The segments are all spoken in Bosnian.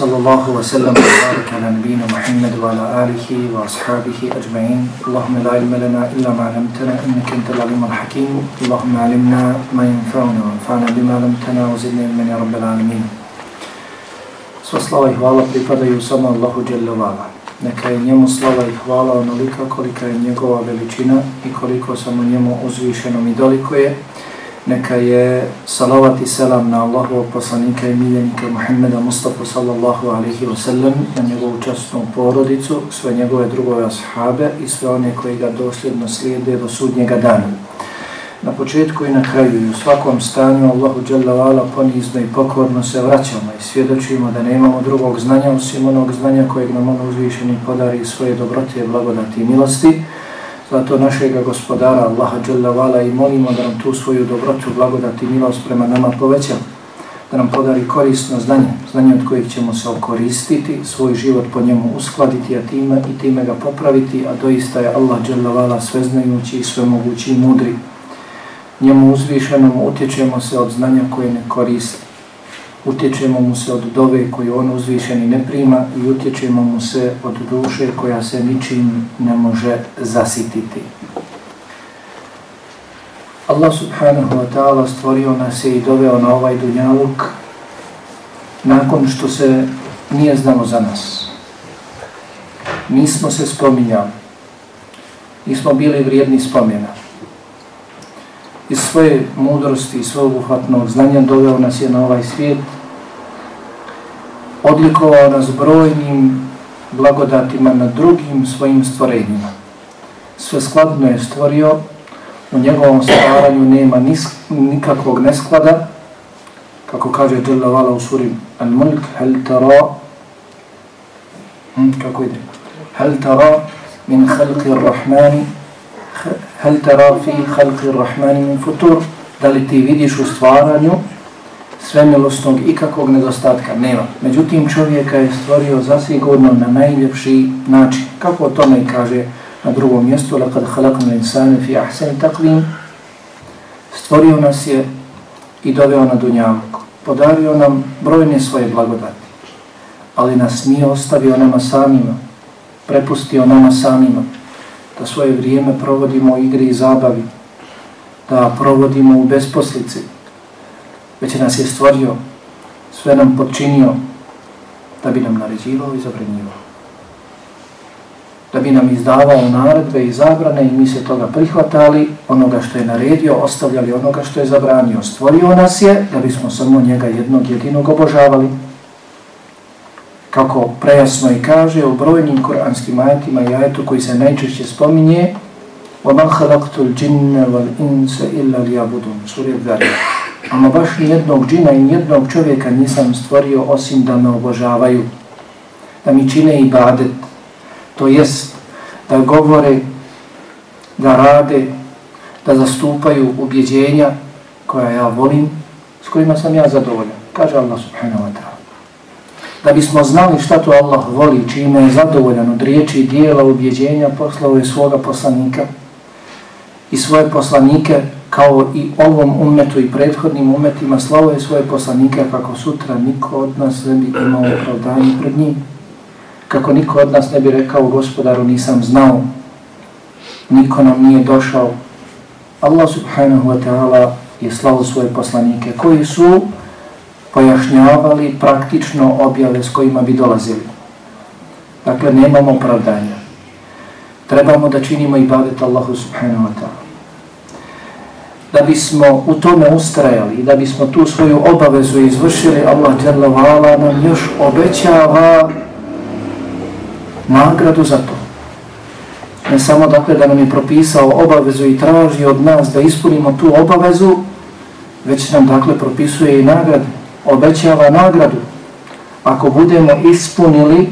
وصلى الله وسلم وبارك على نبينا محمد وعلى آله وأصحابه أجمعين اللهم لا علم لنا إلا ما علمتنا إنك أنت العليم الحكيم اللهم علمنا ما ينفعنا وانفعنا بما علمتنا وزدنا من يا رب العالمين Sva slava i hvala pripadaju samo Allahu Jalla Vala. Neka je njemu slava i hvala onolika kolika je njegova veličina i koliko samo njemu uzvišenom i doliko je. Neka je salavat i selam na Allahovog poslanika i miljenika Muhammeda Mustafa sallallahu alaihi wa sallam, na njegovu častnu porodicu, sve njegove drugove ashabe i sve one koji ga dosljedno slijede do sudnjega dana. Na početku i na kraju i u svakom stanju Allahu Jalla Vala ponizno i pokorno se vraćamo i svjedočimo da nemamo drugog znanja osim onog znanja kojeg nam ono uzvišeni podari svoje dobrote, blagodati i milosti. Zato našega gospodara Allaha Jalla Vala i molimo da nam tu svoju dobrotu, blagodat i milost prema nama poveća. Da nam podari korisno znanje, znanje od kojeg ćemo se okoristiti, svoj život po njemu uskladiti, a time i time ga popraviti, a doista je Allah Jalla Vala sveznajući i svemogući i mudri njemu uzvišenom utječemo se od znanja koje ne koristi. Utječemo mu se od dove koju on uzvišeni ne prima i utječemo mu se od duše koja se ničim ne može zasititi. Allah subhanahu wa ta'ala stvorio nas je i doveo na ovaj dunjaluk nakon što se nije znalo za nas. Nismo se spominjali. Nismo bili vrijedni spomena iz svoje mudrosti i svog uhvatnog znanja doveo nas je na ovaj svijet, odlikovao nas brojnim blagodatima na drugim svojim stvorenjima. Sve skladno je stvorio, u njegovom stvaranju nema nis, nikakvog nesklada, kako kaže Jalla Vala u suri Al-Mulk, hel tara, hm, kako ide, hel tara min halqi rahmani hel tera fi halqi rahmani min futur, da li ti vidiš u stvaranju svemilostnog ikakvog nedostatka? Nema. Međutim, čovjeka je stvorio zasigurno na najljepši način. Kako o tome kaže na drugom mjestu, lakad halaknu insane fi ahsani takvim, stvorio nas je i doveo na dunjavku. Podario nam brojne svoje blagodati, ali nas nije ostavio nama samima, prepustio nama samima, da svoje vrijeme provodimo u igri i zabavi, da provodimo u besposlici, već nas je stvorio, sve nam podčinio da bi nam naređivao i zabranjivao. Da bi nam izdavao naredbe i zabrane i mi se toga prihvatali, onoga što je naredio, ostavljali onoga što je zabranio. Stvorio nas je da bismo samo njega jednog jedinog obožavali, kako prejasno i kaže u brojnim kuranskim ajetima i ajetu koji se najčešće spominje وَمَنْ خَلَقْتُ الْجِنَّ وَالْإِنْسَ إِلَّا لِيَابُدُونَ Surje Dharija. Ama baš nijednog džina i nijednog čovjeka nisam stvorio osim da me obožavaju, da mi čine ibadet, to jest da govore, da rade, da zastupaju ubjeđenja koja ja volim, s kojima sam ja zadovoljan. Kaže Allah subhanahu wa ta'ala da bismo znali šta to Allah voli, čime je zadovoljan od riječi i dijela ubjeđenja, poslao je svoga poslanika i svoje poslanike kao i ovom umetu i prethodnim umetima slavo je svoje poslanike kako sutra niko od nas ne bi imao opravdanje pred njim. Kako niko od nas ne bi rekao gospodaru nisam znao, niko nam nije došao. Allah subhanahu wa ta'ala je slavo svoje poslanike koji su pojašnjavali praktično objave s kojima bi dolazili. Dakle, nemamo opravdanja. Trebamo da činimo ibadet Allahu subhanahu wa ta'ala. Da bismo u tome ustrajali i da bismo tu svoju obavezu izvršili, Allah djelavala nam još obećava nagradu za to. Ne samo dakle da nam je propisao obavezu i traži od nas da ispunimo tu obavezu, već nam dakle propisuje i nagradu obećava nagradu ako budemo ispunili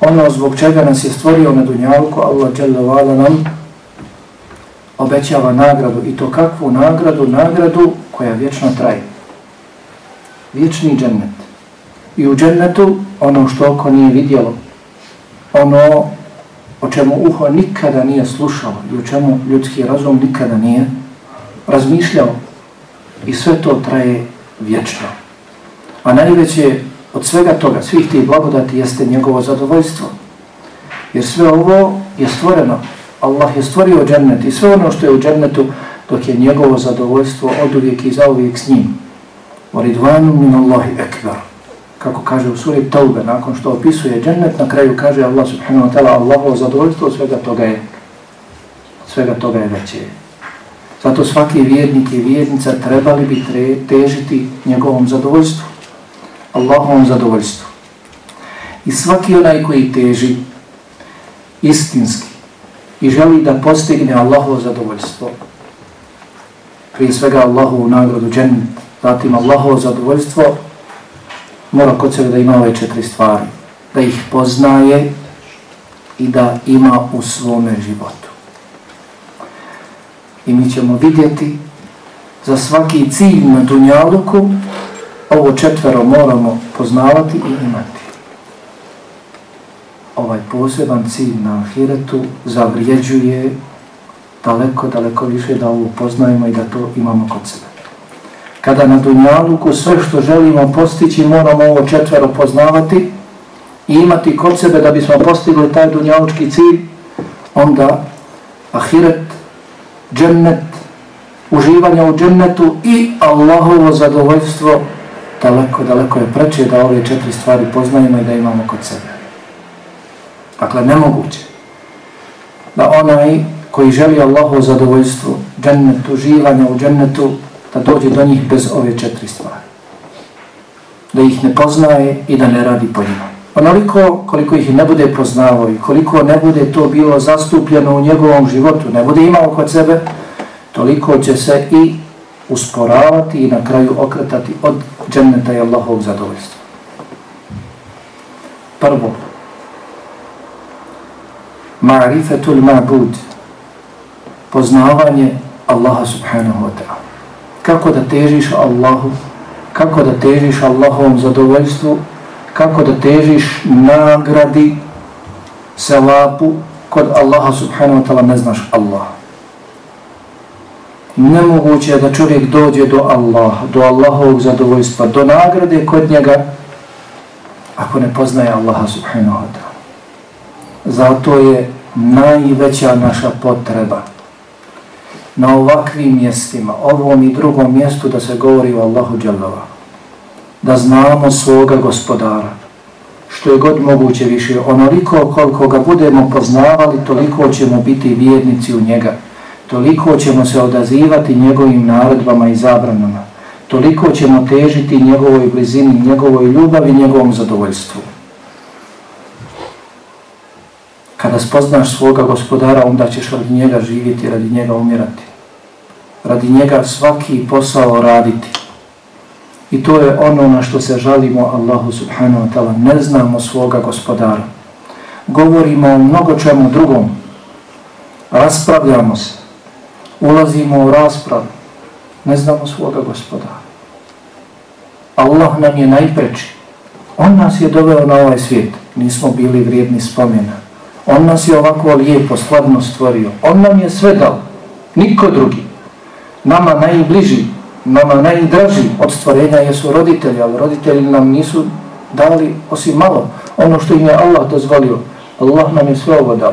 ono zbog čega nas je stvorio na dunjalku, Allah dželjavala nam obećava nagradu i to kakvu nagradu? Nagradu koja vječno traje. vječni džennet. I u džennetu ono što oko nije vidjelo, ono o čemu uho nikada nije slušao i o čemu ljudski razum nikada nije razmišljao i sve to traje vječno. A najveće od svega toga, svih tih blagodati, jeste njegovo zadovoljstvo. Jer sve ovo je stvoreno. Allah je stvorio džennet i sve ono što je u džennetu, dok je njegovo zadovoljstvo od uvijek i zauvijek s njim. Moridvanu min Allahi ekbar. Kako kaže u suri Taube, nakon što opisuje džennet, na kraju kaže Allah subhanahu wa ta'ala, Allahovo zadovoljstvo svega toga je svega toga je veće. Zato svaki vjernik i vjernica trebali bi težiti njegovom zadovoljstvu. Allahovom zadovoljstvu. I svaki onaj koji teži istinski i želi da postigne Allahovo zadovoljstvo, prije svega Allahovu nagradu džennet, zatim Allahovo zadovoljstvo, mora kod sebe da ima ove četiri stvari. Da ih poznaje i da ima u svome životu. I mi ćemo vidjeti za svaki cilj na Dunjaluku ovo četvero moramo poznavati i imati. Ovaj poseban cilj na Ahiretu zavrijeđuje daleko, daleko više da ovo poznajemo i da to imamo kod sebe. Kada na Dunjaluku sve što želimo postići moramo ovo četvero poznavati i imati kod sebe da bismo postigli taj Dunjalučki cilj, onda Ahiret, džennet, uživanje u džennetu i Allahovo zadovoljstvo daleko, daleko je preče da ove četiri stvari poznajemo i da imamo kod sebe. Dakle, nemoguće da onaj koji želi Allahu zadovoljstvo, džennetu, uživanje u džennetu, da dođe do njih bez ove četiri stvari. Da ih ne poznaje i da ne radi po njima. Onoliko koliko ih ne bude poznao i koliko ne bude to bilo zastupljeno u njegovom životu, ne bude imao kod sebe, toliko će se i usporavati i na kraju okretati od dženneta i Allahovog zadovoljstva. Prvo, ma'rifetul ma'bud, poznavanje Allaha subhanahu wa ta'ala. Kako da težiš Allahu, kako da težiš Allahovom zadovoljstvu, kako da težiš nagradi, selapu, kod Allaha subhanahu wa ta'ala ne znaš Allaha nemoguće je da čovjek dođe do Allaha, do Allahovog zadovoljstva, do nagrade kod njega, ako ne poznaje Allaha subhanahu wa ta'ala. Zato je najveća naša potreba na ovakvim mjestima, ovom i drugom mjestu da se govori o Allahu Đalava. Da znamo svoga gospodara, što je god moguće više, onoliko koliko ga budemo poznavali, toliko ćemo biti vjernici u njega toliko ćemo se odazivati njegovim naredbama i zabranama, toliko ćemo težiti njegovoj blizini, njegovoj ljubavi, njegovom zadovoljstvu. Kada spoznaš svoga gospodara, onda ćeš radi njega živjeti, radi njega umirati. Radi njega svaki posao raditi. I to je ono na što se žalimo Allahu subhanahu wa ta'ala. Ne znamo svoga gospodara. Govorimo o mnogo čemu drugom. Raspravljamo se ulazimo u raspravu, ne znamo svoga gospoda. Allah nam je najpreči. On nas je doveo na ovaj svijet. Nismo bili vrijedni spomena. On nas je ovako lijepo, skladno stvorio. On nam je sve dao. Niko drugi. Nama najbliži, nama najdraži od stvorenja jesu roditelji, ali roditelji nam nisu dali osim malo. Ono što im je Allah dozvolio. Allah nam je sve ovo dao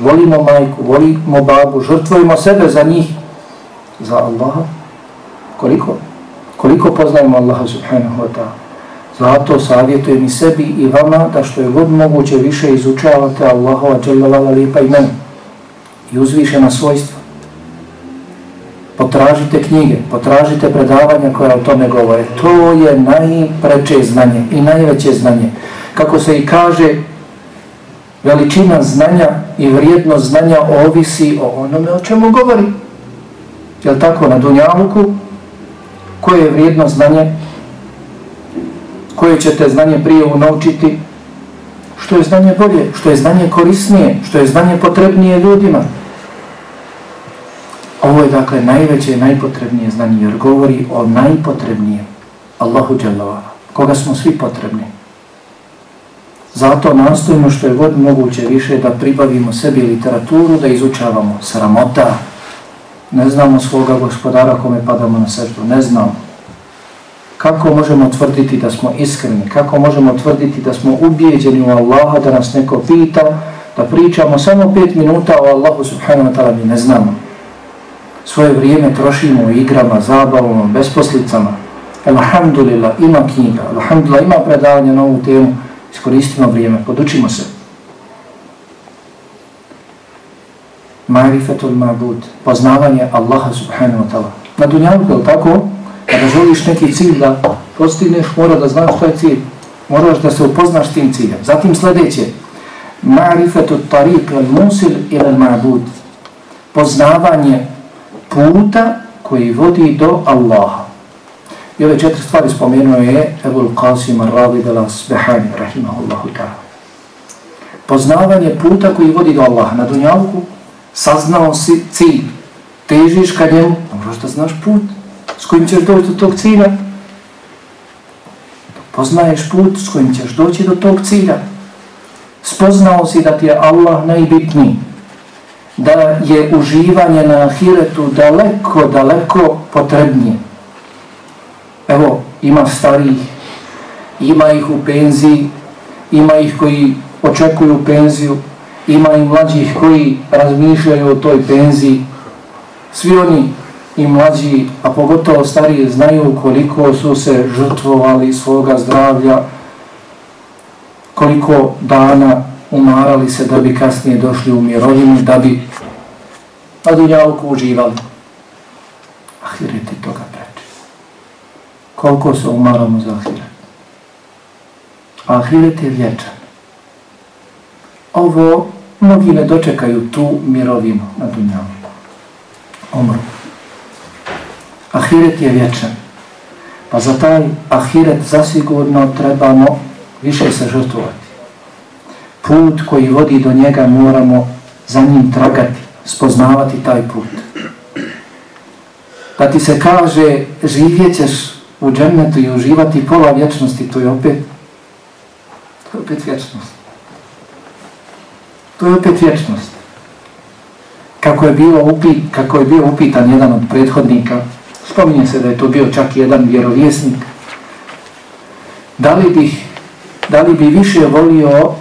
volimo majku, volimo babu, žrtvujemo sebe za njih, za Allaha. Koliko? Koliko poznajemo Allaha subhanahu wa ta'ala? Zato savjetujem i sebi i vama da što je god moguće više izučavate Allahova dželjavala lijepa imena i uzvišena svojstva. Potražite knjige, potražite predavanja koja o tome govore. To je najpreče znanje i najveće znanje. Kako se i kaže, veličina znanja i vrijednost znanja ovisi o onome o čemu govori. Je tako na Dunjavuku? Koje je vrijedno znanje? Koje ćete znanje prije unaučiti? Što je znanje bolje? Što je znanje korisnije? Što je znanje potrebnije ljudima? Ovo je dakle najveće i najpotrebnije znanje jer govori o najpotrebnijem. Allahu Đalavala, koga smo svi potrebni. Zato nastojimo što je god moguće više da pribavimo sebi literaturu, da izučavamo sramota. Ne znamo svoga gospodara kome padamo na srtu, ne znamo. Kako možemo tvrditi da smo iskreni? Kako možemo tvrditi da smo ubijeđeni u Allaha, da nas neko pita, da pričamo samo pet minuta o Allahu subhanahu wa ta'ala, mi ne znamo. Svoje vrijeme trošimo u igrama, zabavom, besposlicama. Alhamdulillah, ima knjiga, alhamdulillah, ima predavanje na ovu temu, iskoristimo vrijeme, podučimo se. Marifetul ma'bud, poznavanje Allaha subhanahu wa ta'ala. Na dunjavu, je tako? Kada želiš neki cilj da postigneš, mora da znaš što je cilj. Moraš da se upoznaš tim ciljem. Zatim sljedeće. Ma'rifetul tariq al-musil ila al-ma'bud. Poznavanje puta koji vodi do Allaha. I ove četiri stvari spomenuo je Ebul Qasim al-Rabi de la Sbehani, rahimahullahu ta'ala. Poznavanje puta koji vodi do Allaha na dunjavku, saznao si cilj, težiš ka njemu, moraš da znaš put s kojim ćeš doći do tog cilja. Poznaješ put s kojim ćeš doći do tog cilja. Spoznao si da ti je Allah najbitniji, da je uživanje na ahiretu daleko, daleko potrebnije. Evo, ima starih, ima ih u penziji, ima ih koji očekuju penziju, ima i mlađih koji razmišljaju o toj penziji. Svi oni i mlađi, a pogotovo stariji, znaju koliko su se žrtvovali svoga zdravlja, koliko dana umarali se da bi kasnije došli u mirovinu, da bi na dunjalku uživali. Ahiret je toga. Koliko se umaramo za ahiret? Ahiret je vječan. Ovo mnogi ne dočekaju tu mirovinu na Dunjavu. Umru. Ahiret je vječan. Pa za taj ahiret zasigurno trebamo više se žrtvovati. Put koji vodi do njega moramo za njim tragati, spoznavati taj put. Da ti se kaže živjet ćeš u džennetu i uživati pola vječnosti, to je opet, to je opet vječnost. To je opet vječnost. Kako je, bilo upit, kako je bio upitan jedan od prethodnika, spominje se da je to bio čak jedan vjerovjesnik, da li, bih, da li bi više volio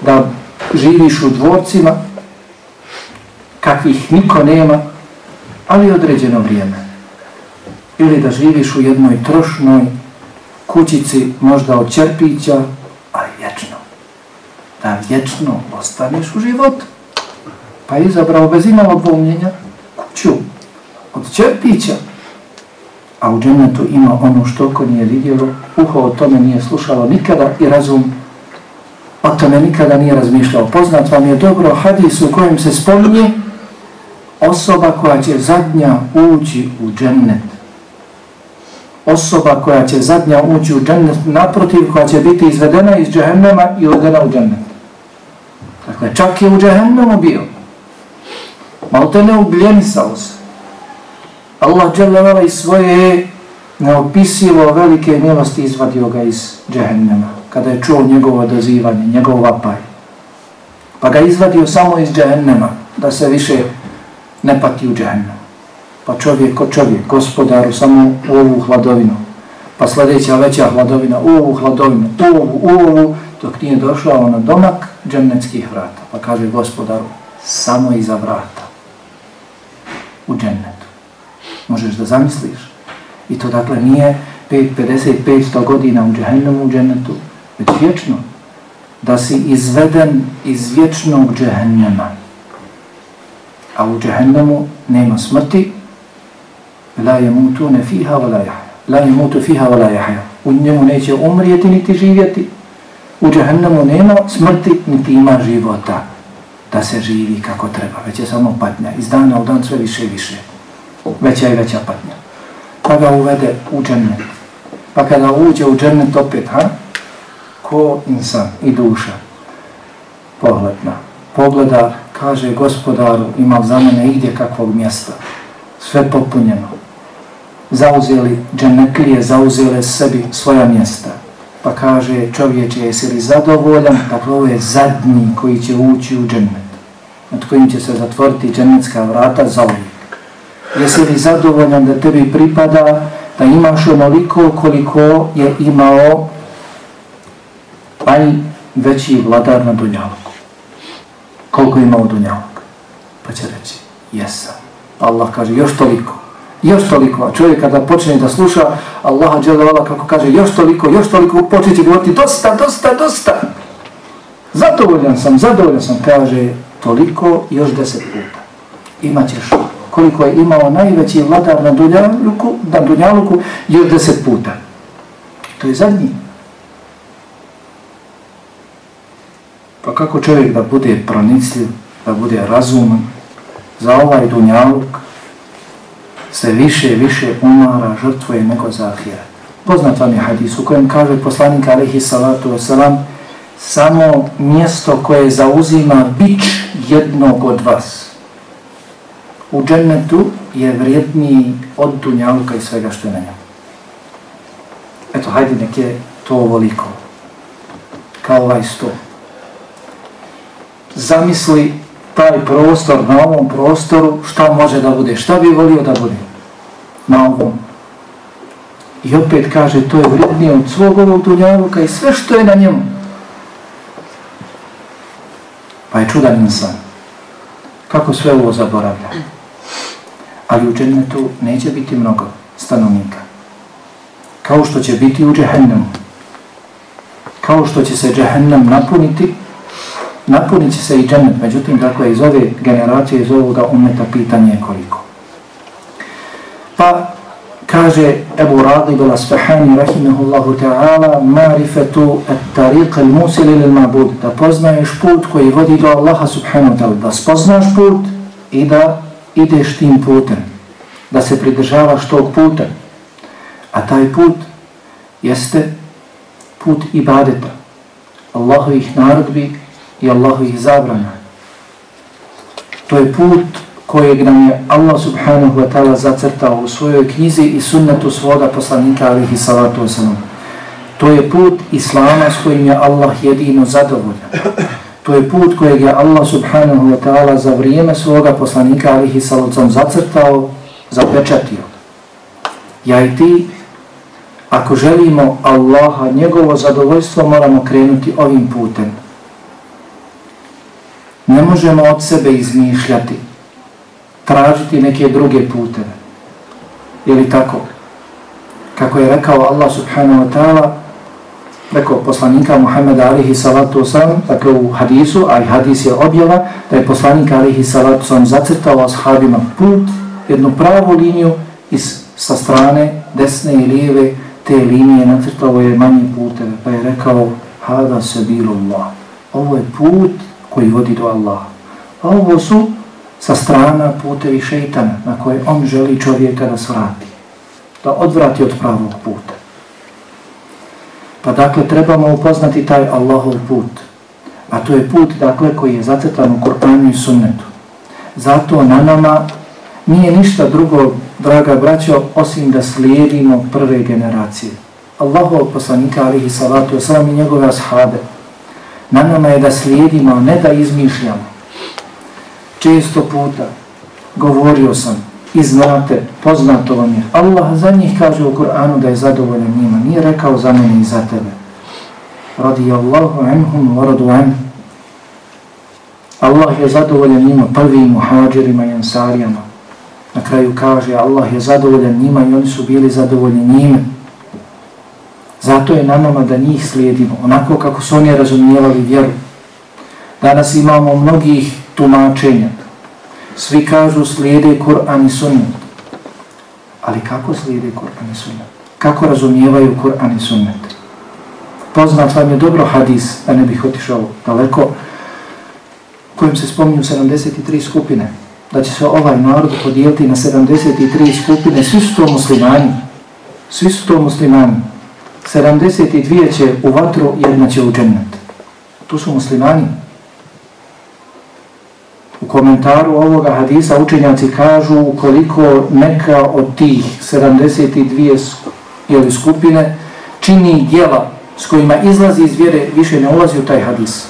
da živiš u dvorcima kakvih niko nema, ali određeno vrijeme. Ili da živiš u jednoj trošnoj kućici, možda od čerpića, ali vječno. Da vječno ostaneš u životu. Pa je izabrao bez imala dvomljenja kuću od čerpića. A u džennetu ima ono što oko nije vidjelo, uho o tome nije slušalo nikada i razum o tome nikada nije razmišljao. Poznat vam je dobro hadis u kojem se spominje osoba koja će zadnja ući u džennet. Osoba koja će zadnja ući u džennet, naprotiv koja će biti izvedena iz džehennema i uvedena u džennet. Dakle, čak je u džehennemu bio. Malo te ne ugljenisao se. Allah dželle i svoje neopisivo velike milosti izvadio ga iz džehennema kada je čuo njegovo dozivanje, njegov vapaj. Pa ga izvadio samo iz džehennema da se više ne pati u džehennemu. Pa čovjek ko čovjek, gospodaru, samo u ovu hladovinu. Pa sljedeća veća hladovina, u ovu hladovinu, u ovu, u ovu, dok nije došao na domak džennetskih vrata. Pa kaže gospodaru, samo iza vrata u džennetu. Možeš da zamisliš. I to dakle nije 5, 50, 500 godina u džehennemu u džennetu, već vječno. Da si izveden iz vječnog džehennema. A u džehennemu nema smrti, la je fiha wa fiha yahya. La yamutu fiha vala jaha. U njemu neće umrijeti niti živjeti. U džehennemu nema smrti niti ima života da se živi kako treba. Već je samo patnja. Iz dana u dan sve više i više veća i veća patnja. Pa ga uvede u džennet. Pa kada uđe u džennet opet, ha? Ko insan i duša. Pogledna. Pogleda, kaže gospodaru, imam za mene igdje kakvog mjesta. Sve popunjeno zauzeli, džennetlije zauzele sebi svoja mjesta. Pa kaže čovječe, jesi li zadovoljan? Dakle, ovo je zadnji koji će ući u džennet. Nad kojim će se zatvoriti džennetska vrata za uvijek. Jesi li zadovoljan da tebi pripada da imaš onoliko koliko je imao aj veći vladar na Dunjaluku? Koliko je imao Dunjaluk? Pa će reći, jesam. Pa Allah kaže, još toliko još toliko, a čovjek kada počne da sluša Allaha dželevala kako kaže još toliko, još toliko, počeće govoriti dosta, dosta, dosta. Zadovoljan sam, zadovoljan sam, kaže toliko još deset puta. Imaćeš koliko je imao najveći vladar na Dunjaluku, na Dunjaluku još deset puta. To je zadnji. Pa kako čovjek da bude pronicljiv, da bude razuman za ovaj Dunjaluk, sve više i više umara, žrtvuje nego za ahira. Poznat vam je hadis u kojem kaže poslanik alihi salatu wasalam samo mjesto koje zauzima bić jednog od vas. U džennetu je vrijedniji od dunjaluka i svega što je na njemu. Eto, hajde nek je to ovoliko. Kao ovaj sto. Zamisli taj prostor na ovom prostoru, šta može da bude, šta bi volio da bude na ovom. I opet kaže, to je vrednije od svog ovog dunjavuka i sve što je na njemu. Pa je čudan insan. Kako sve ovo zaboravlja? Ali u džennetu neće biti mnogo stanovnika. Kao što će biti u džehennemu. Kao što će se džehennem napuniti, napunit će se i džennet. Međutim, dakle, iz ove generacije, iz ovoga umeta pitanje je koliko. Pa kaže Ebu Radib al-Asfahani rahimahullahu ta'ala marifetu at-tariq al-musil il-mabud da poznaješ put koji vodi do Allaha subhanahu wa ta'ala da spoznaš put i da ideš tim putem da se pridržavaš tog puta a taj put jeste put ibadeta Allahovih narodbi i Allahovih zabrana to je put kojeg nam je Allah subhanahu wa ta'ala zacrtao u svojoj knjizi i sunnetu svoga poslanika alihi salatu wasalam. To je put Islama s kojim je Allah jedino zadovoljan. To je put kojeg je Allah subhanahu wa ta'ala za vrijeme svoga poslanika alihi salacom zacrtao, zapečatio. Ja i ti, ako želimo Allaha, njegovo zadovoljstvo, moramo krenuti ovim putem. Ne možemo od sebe izmišljati tražiti neke druge puteve. Je li tako? Kako je rekao Allah subhanahu wa ta'ala, rekao poslanika Muhammeda alihi salatu osam, dakle u hadisu, a i hadis je objava, da je poslanik alihi salatu osam zacrtao ashabima put, jednu pravu liniju iz, sa strane desne i lijeve te linije nacrtao je manji puteve, pa je rekao hada se bilo Allah. Ovo je put koji vodi do Allaha. A ovo su sa strana putevi šeitana na koje on želi čovjeka da svrati, da odvrati od pravog puta. Pa dakle, trebamo upoznati taj Allahov put, a to je put dakle, koji je zacrtan u Kur'anu i Sunnetu. Zato na nama nije ništa drugo, draga braćo, osim da slijedimo prve generacije. Allahov poslanika, alihi salatu, osam i njegove ashabe Na nama je da slijedimo, ne da izmišljamo često puta govorio sam i znate, poznato vam je. Allah za njih kaže u Kur'anu da je zadovoljan njima. Nije rekao za mene i za tebe. Radi Allahu anhum wa radu an. Allah je zadovoljan njima prvim muhađirima i ansarijama. Na kraju kaže Allah je zadovoljan njima i oni su bili zadovoljni njime. Zato je na nama da njih slijedimo. Onako kako su oni razumijevali vjeru. Danas imamo mnogih tumačenja. Svi kažu slijede Kur'an i Sunnet. Ali kako slijede Kur'an i Sunnet? Kako razumijevaju Kur'an i Sunnet? Poznat vam je dobro hadis, da ne bih otišao daleko, kojim se spominju 73 skupine. Da će se ovaj narod podijeliti na 73 skupine. Svi su to muslimani. Svi su to muslimani. 72 će u vatru, jedna će u džennet. Tu su muslimani. U komentaru ovoga hadisa učenjaci kažu ukoliko neka od tih 72 jeli, skupine čini djela s kojima izlazi iz vjere, više ne ulazi u taj hadis.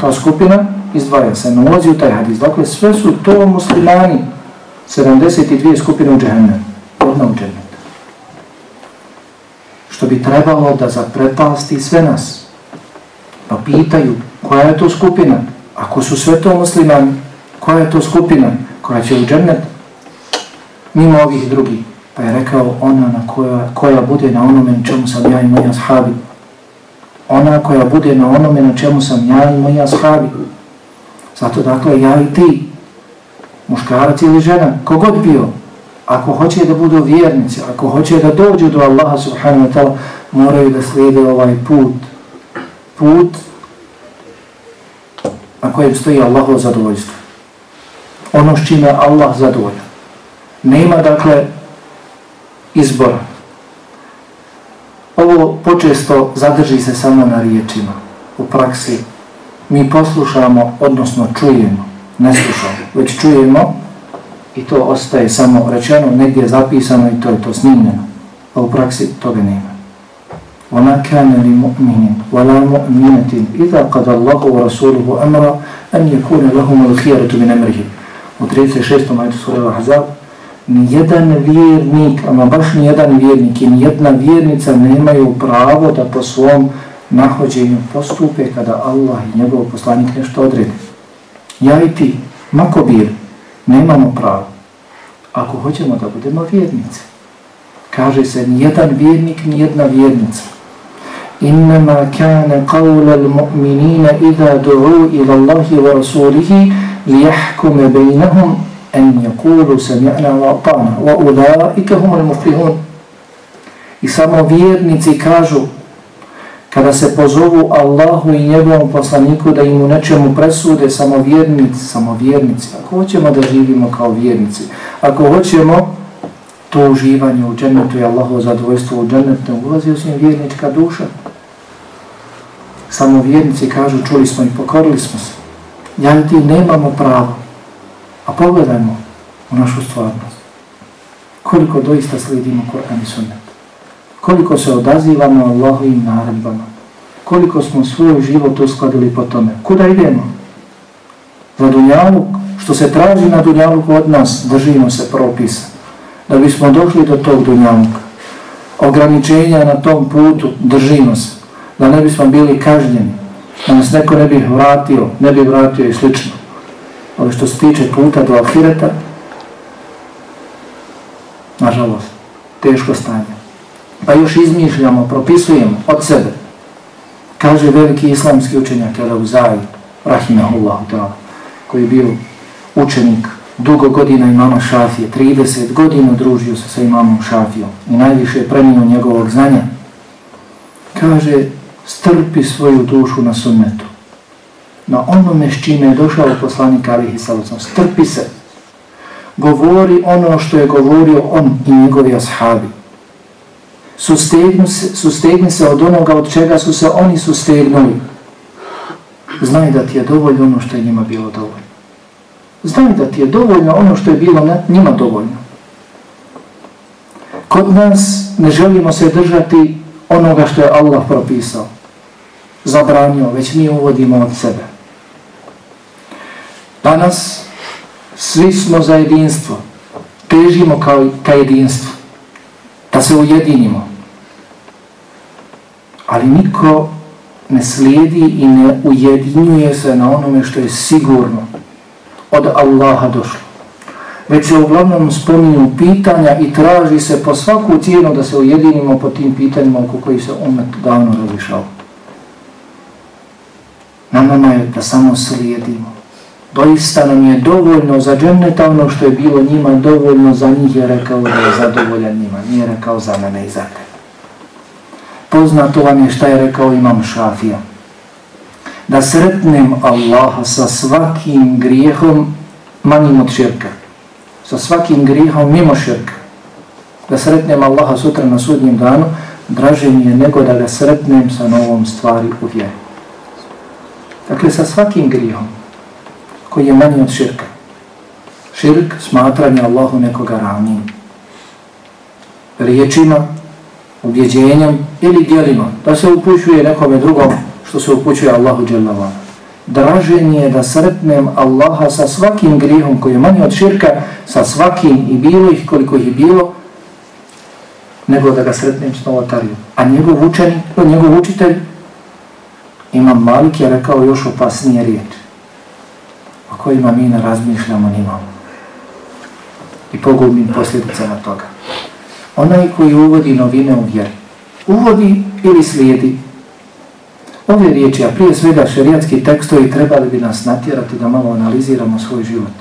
Ta skupina izdvaja se, ne ulazi u taj hadis. Dakle, sve su to muslimani, 72 skupine u džehennem, odna u džehennem. Što bi trebalo da zaprepasti sve nas. Pa pitaju, koja je to skupina? Ako su sve to muslimani, koja je to skupina koja će u džennet mimo ovih drugih? Pa je rekao ona na koja, koja bude na onome na čemu sam ja i moji ashabi. Ona koja bude na onome na čemu sam ja i moji ashabi. Zato dakle ja i ti, muškarac ili žena, kogod bio, ako hoće da budu vjernici, ako hoće da dođu do Allaha subhanahu wa ta'ala, moraju da slijede ovaj put. Put na kojem stoji Allahov zadovoljstvo. Ono s čime Allah zadovolja. Nema dakle izbora. Ovo počesto zadrži se samo na riječima. U praksi mi poslušamo, odnosno čujemo, ne slušamo, već čujemo i to ostaje samo rečeno, negdje zapisano i to je to snimljeno. A u praksi toga nema. وَمَا كَانَ لِمُؤْمِنٍ وَلَا مُؤْمِنَةٍ إِذَا قَدَ اللَّهُ وَرَسُولُهُ أَمْرَ أَنْ يَكُونَ لَهُمُ الْخِيَرَةُ مِنْ أَمْرِهِ U 36. majtu sura Ahzab nijedan vjernik, ama baš nijedan vjernik i nijedna vjernica nemaju pravo da po svom nahođenju postupe kada Allah i njegov poslanik nešto odredi. Ja i ti, mako bir, nemamo pravo. Ako hoćemo da budemo vjernice, kaže se nijedan vjernik, nijedna vjernica. Innama kane qawla al-mu'minina idha du'u ila Allahi wa rasulihi li jahkume bejnahum en jakulu sami'na wa ata'na wa ulaika humul muflihun i samo vjernici kažu kada se pozovu Allahu i njegovom poslaniku da im u nečemu presude samo vjernici, samo vjernici. Ako hoćemo da živimo kao vjernici, ako hoćemo to uživanje u džennetu i Allahu zadovoljstvo u džennetu, ulazi osim vjernička duša. Samo vjernici kažu, čuli smo i pokorili smo se. Ja i ti nemamo pravo A pogledajmo u našu stvarnost. Koliko doista slijedimo Koran i Sunnet. Koliko se odazivamo Allahovim naredbama. Koliko smo svoj život uskladili po tome. Kuda idemo? Za dunjaluk, što se traži na dunjaluku od nas, držimo se propisa. Da bismo došli do tog dunjaluka. Ograničenja na tom putu, držimo se. Da ne bismo bili kažnjeni. Da nas neko ne bi vratio, ne bi vratio i slično ali što se tiče puta do Alhireta, nažalost, teško stanje. Pa još izmišljamo, propisujemo od sebe. Kaže veliki islamski učenjak Eleuzaj, Rahimahullah, koji je bio učenik dugo godina imama Šafije, 30 godina družio se sa imamom Šafijom i najviše je preminuo njegovog znanja. Kaže, strpi svoju dušu na sunnetu na onome s čime je došao poslanik Alihi Salocom, Strpi se. Govori ono što je govorio on i njegovi ashabi sustegnu se, sustegni se od onoga od čega su se oni sustegnuli. Znaj da ti je dovoljno ono što je njima bilo dovoljno. Znaj da ti je dovoljno ono što je bilo njima dovoljno. Kod nas ne želimo se držati onoga što je Allah propisao, zabranio, već mi uvodimo od sebe. Danas svi smo za jedinstvo. Težimo kao ka jedinstvu. Da se ujedinimo. Ali niko ne slijedi i ne ujedinjuje se na onome što je sigurno od Allaha došlo. Već se uglavnom spominju pitanja i traži se po svaku cijenu da se ujedinimo po tim pitanjima oko koji se umet davno razlišao. Na nama je da samo slijedimo doista nam je dovoljno za dženneta ono što je bilo njima dovoljno za njih je rekao da je zadovoljan njima nije rekao za mene i za tebe poznato vam je šta je rekao imam šafija da sretnem Allaha sa svakim grijehom manjim od širka sa svakim grijehom mimo širka da sretnem Allaha sutra na sudnjem danu draže mi je nego da ga sretnem sa novom stvari u vjeru dakle sa svakim grijehom koji je manji od širka. Širk smatranje Allahu nekoga ravnim. Riječima, ubjeđenjem ili dijelima. Da pa se upućuje nekome drugom što se upućuje Allahu dželjavana. Draže mi je da sretnem Allaha sa svakim grihom koji je manji od širka, sa svakim i bilo ih koliko ih bilo, nego da ga sretnem s novotarijom. A njegov učenik, njegov učitelj, Imam Malik je rekao još opasnije riječ o kojima mi ne razmišljamo ni. I pogubim posljedice na toga. Onaj koji uvodi novine u vjeri, uvodi ili slijedi. Ove riječi, a prije svega šerijatski tekstovi, trebali bi nas natjerati da malo analiziramo svoj život.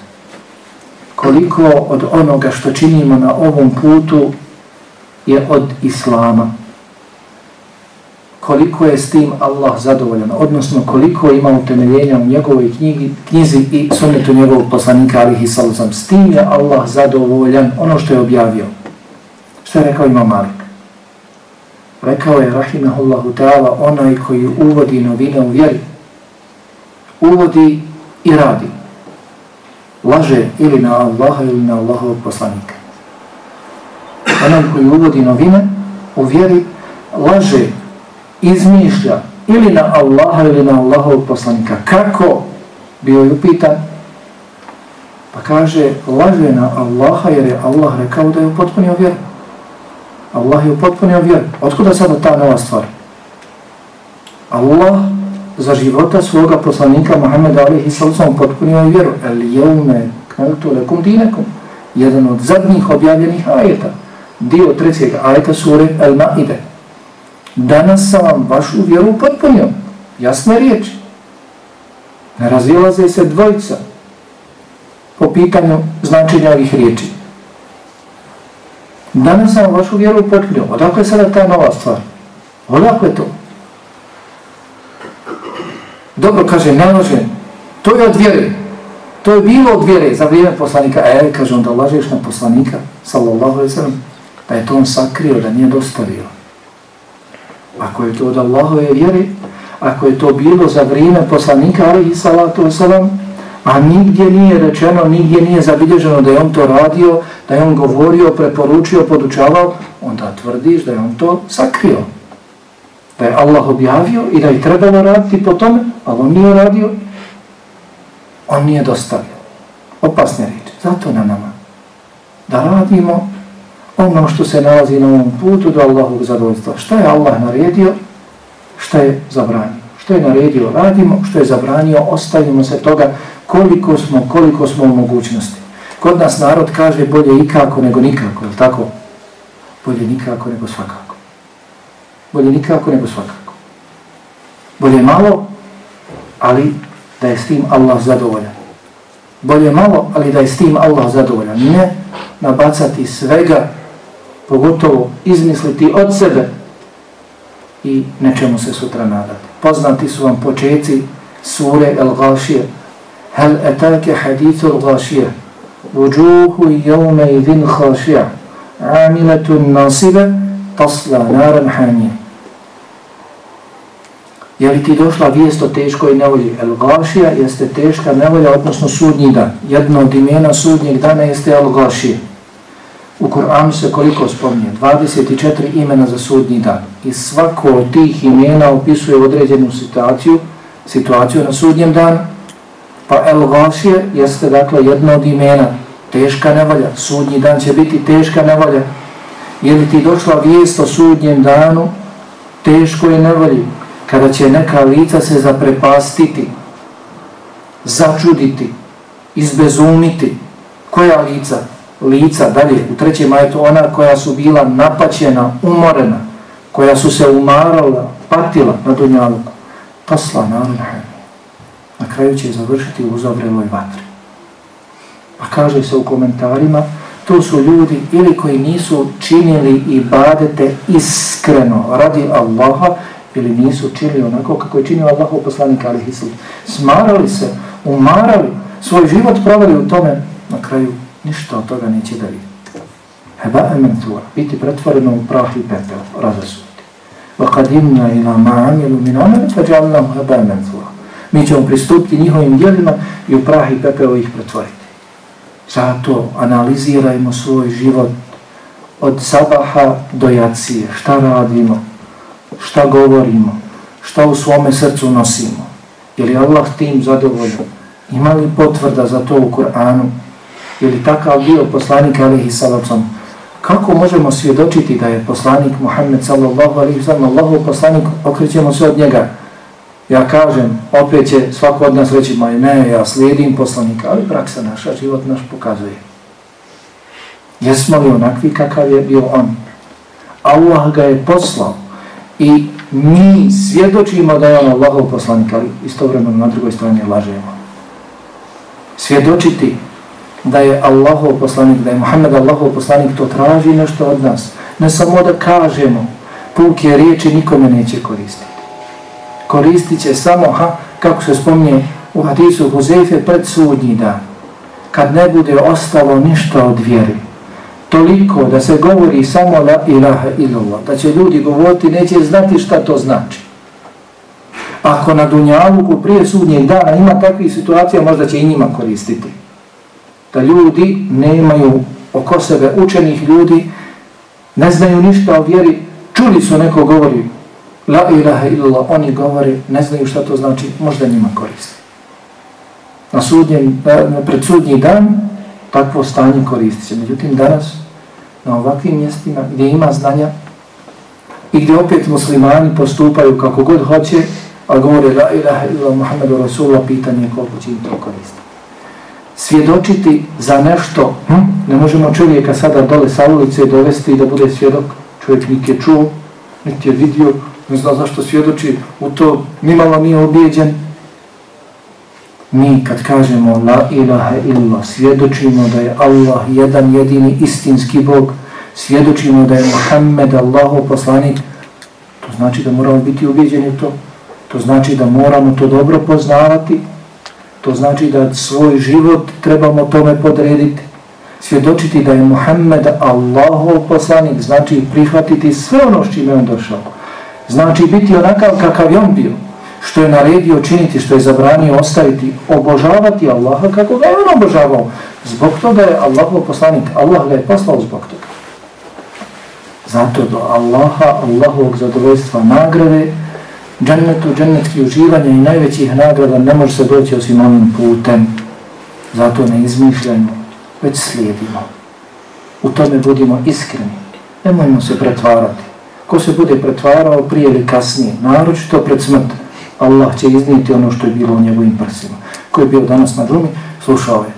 Koliko od onoga što činimo na ovom putu je od Islama, koliko je s tim Allah zadovoljan, odnosno koliko ima utemeljenja u njegovoj knjigi, knjizi i sunnetu njegovog poslanika alihi sallam. S tim je Allah zadovoljan ono što je objavio. Šta je rekao Imam Malik? Rekao je rahimahullahu ta'ala onaj koji uvodi novine u vjeri, uvodi i radi. Laže ili na Allaha ili na Allahovog poslanika. Onaj koji uvodi novine u vjeri, laže izmišlja ili na Allaha ili na Allahovog poslanika. Kako? Bio je upitan. Pa kaže, laže na Allaha jer je Allah rekao da je upotpunio vjeru. Allah je upotpunio vjeru. Otkuda sada ta nova stvar? Allah za života svoga poslanika Muhammeda alihi sallam upotpunio vjeru. El jevme kmeltu lekum dinekum. Jedan od zadnjih objavljenih ajeta. Dio trećeg ajeta sure El Maide danas sam vam vašu vjeru potpunio. Jasne riječi. Ne razilaze se dvojica po pitanju značenja ovih riječi. Danas sam vašu vjeru potpunio. Odakle je sada ta nova stvar? Odakle je to? Dobro, kaže, ne može. To je od vjere. To je bilo od vjere za vrijeme poslanika. E, kaže, onda lažeš na poslanika, sallallahu alaihi sallam, da je to on sakrio, da nije dostavio. Ako je to od Allahove vjeri, ako je to bilo za vrijeme poslanika, ali i salatu wasalam, a nigdje nije rečeno, nigdje nije zabilježeno da je on to radio, da je on govorio, preporučio, podučavao, onda tvrdiš da je on to sakrio. Da je Allah objavio i da je trebalo raditi po tome, ali on nije radio, on nije dostavio. Opasne riječi. Zato na nama. Da radimo ono što se nalazi na ovom putu do Allahovog zadovoljstva. Šta je Allah naredio, šta je zabranio. Što je naredio, radimo, što je zabranio, ostavimo se toga koliko smo, koliko smo u mogućnosti. Kod nas narod kaže bolje ikako nego nikako, je tako? Bolje nikako nego svakako. Bolje nikako nego svakako. Bolje malo, ali da je s tim Allah zadovoljan. Bolje malo, ali da je s tim Allah zadovoljan. Ne nabacati svega pogotovo izmisliti od sebe i nečemu se sutra nadati. Poznati su vam početci sure El-Gashije. Hel etake hadithu El-Gashije. Vujuhu jevme idin khašija. Amiletu nasibe tasla naran hanije. Je li ti došla vijest o teškoj nevolji? El-Gashija jeste teška nevolja, odnosno sudnji dan. Jedno od imena sudnjeg dana jeste El-Gashije. U Koranu se koliko spominje? 24 imena za sudnji dan. I svako od tih imena opisuje određenu situaciju, situaciju na sudnjem danu. Pa El Gashije jeste dakle jedno od imena. Teška nevolja. Sudnji dan će biti teška nevolja. Je li ti došla vijest o sudnjem danu? Teško je nevolji. Kada će neka lica se zaprepastiti, začuditi, izbezumiti. Koja lica? Lica, dalje, u trećem majetu, ona koja su bila napaćena, umorena, koja su se umarala, patila na dunjaluku, posla na Na kraju će završiti u uzovreloj vatri. Pa kaže se u komentarima, to su ljudi ili koji nisu činili i badete iskreno radi Allaha, ili nisu činili onako kako je činio Allah u poslanika alihi Smarali se, umarali, svoj život proveli u tome, na kraju ništa od toga neće da vidi. Heba ementura, biti pretvoreno u prah i pepel, razasuti. Wa qadimna ila ma'amilu min amel, fa djavnahu heba ementura. Mi ćemo pristupiti njihovim djelima i u prah i pepeo ih pretvoriti. Zato analizirajmo svoj život od sabaha do jacije. Šta radimo? Šta govorimo? Šta u svome srcu nosimo? Je li Allah tim zadovoljan? Ima li potvrda za to u Kur'anu? Je li takav bio poslanik alihi salacom? Kako možemo svjedočiti da je poslanik Muhammed sallallahu alihi sallam Allahu poslanik, okrećemo se od njega? Ja kažem, opet će svako od nas reći, maj ne, ja slijedim poslanika, ali praksa naša, život naš pokazuje. Jesmo li onakvi kakav je bio on? Allah ga je poslao i mi svjedočimo da je on Allahov poslanik, ali istovremeno na drugoj strani lažemo. Svjedočiti da je Allahov poslanik, da je Muhammed Allahov poslanik, to traži nešto od nas. Ne samo da kažemo, puke riječi nikome neće koristiti. Koristit će samo, ha, kako se spomnije u hadisu Huzefe, pred sudnji dan. Kad ne bude ostalo ništa od vjeri, toliko da se govori samo la ilaha illallah, da će ljudi govoriti, neće znati šta to znači. Ako na Dunjavuku prije sudnjeg dana ima takvih situacija, možda će i njima koristiti. Da ljudi nemaju oko sebe učenih ljudi, ne znaju ništa o vjeri, čuli su neko govori la ilaha illallah, oni govori, ne znaju šta to znači, možda njima koristi. Na sudnjem, e, na predsudnji dan, takvo stanje koristi se. Međutim, danas, na ovakvim mjestima, gdje ima znanja i gdje opet muslimani postupaju kako god hoće, a govore la ilaha illa Muhammedu Rasulullah, pitanje koliko će im to koristiti. Svjedočiti za nešto, hm? ne možemo čovjeka sada dole sa ulice dovesti i da bude svjedok, čovjek nik je čuo, niti je vidio, ne zna zašto svjedoči. U to, nimalo nije objeđen, mi kad kažemo la ilaha illa, svjedočimo da je Allah jedan jedini istinski Bog, svjedočimo da je Muhammed Allahov poslanik, to znači da moramo biti ubijeđeni u to. To znači da moramo to dobro poznavati, to znači da svoj život trebamo tome podrediti. Svjedočiti da je Muhammed Allahov poslanik, znači prihvatiti sve ono s čime on došao. Znači biti onakav kakav je on bio što je naredio činiti, što je zabranio ostaviti, obožavati Allaha kako ga je on obožavao. Zbog toga je Allahov poslanik, Allah ga je poslao zbog toga. Zato do Allaha, Allahovog zadovoljstva nagrade, džennetu, džennetski uživanje i najvećih nagrada ne može se doći osim onim putem. Zato ne izmišljajmo, već slijedimo. U tome budimo iskreni. Nemojmo se pretvarati. Ko se bude pretvarao prije ili kasnije, naročito pred smrt, Allah će iznijeti ono što je bilo u njegovim prsima. Ko je bio danas na drumi, slušao je.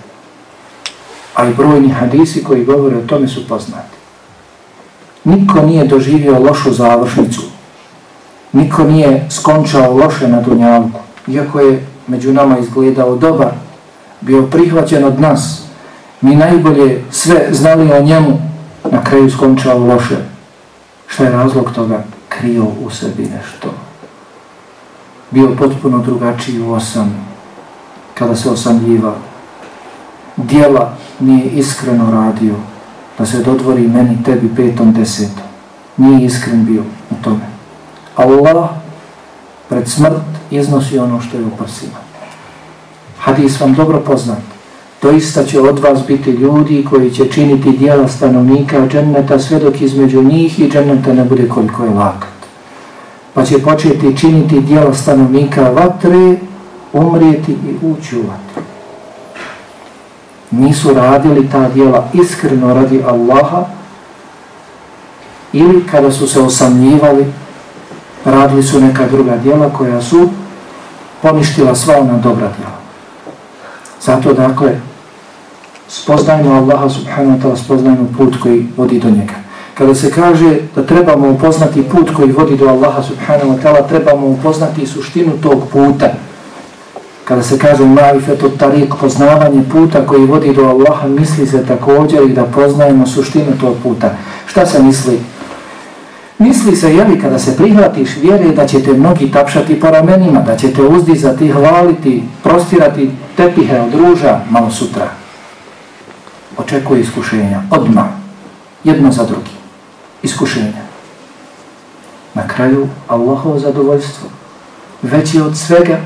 A i brojni hadisi koji govore o tome su poznati. Niko nije doživio lošu završnicu. Niko nije skončao loše na dunjalku, Iako je među nama izgledao dobar, bio prihvaćen od nas, mi najbolje sve znali o njemu, na kraju skončao loše. Što je razlog toga? Krio u sebi nešto bio potpuno drugačiji u osam, kada se osamljiva. Dijela nije iskreno radio, da se dodvori meni, tebi, petom, desetom. Nije iskren bio u tome. Allah pred smrt iznosi ono što je u prsima. Hadis vam dobro poznat. Doista će od vas biti ljudi koji će činiti dijela stanovnika dženneta sve dok između njih i dženneta ne bude koliko je lakat. pa će početi činiti dijela stanovnika vatre, umrijeti i ući u vatru. Nisu radili ta dijela iskreno radi Allaha ili kada su se osamljivali, radili su neka druga djela koja su poništila sva ona dobra djela. Zato dakle, spoznajmo Allaha subhanahu wa ta'ala, spoznajmo put koji vodi do njega kada se kaže da trebamo upoznati put koji vodi do Allaha subhanahu wa ta'ala, trebamo upoznati suštinu tog puta. Kada se kaže marifet od tarik, poznavanje puta koji vodi do Allaha, misli se također i da poznajemo suštinu tog puta. Šta se misli? Misli se, jeli, kada se prihvatiš vjere, da će te mnogi tapšati po ramenima, da će te uzdizati, hvaliti, prostirati tepihe od ruža malo sutra. Očekuje iskušenja, odmah, jedno za drugi iskušenja. Na kraju Allahovo zadovoljstvo Veći od svega,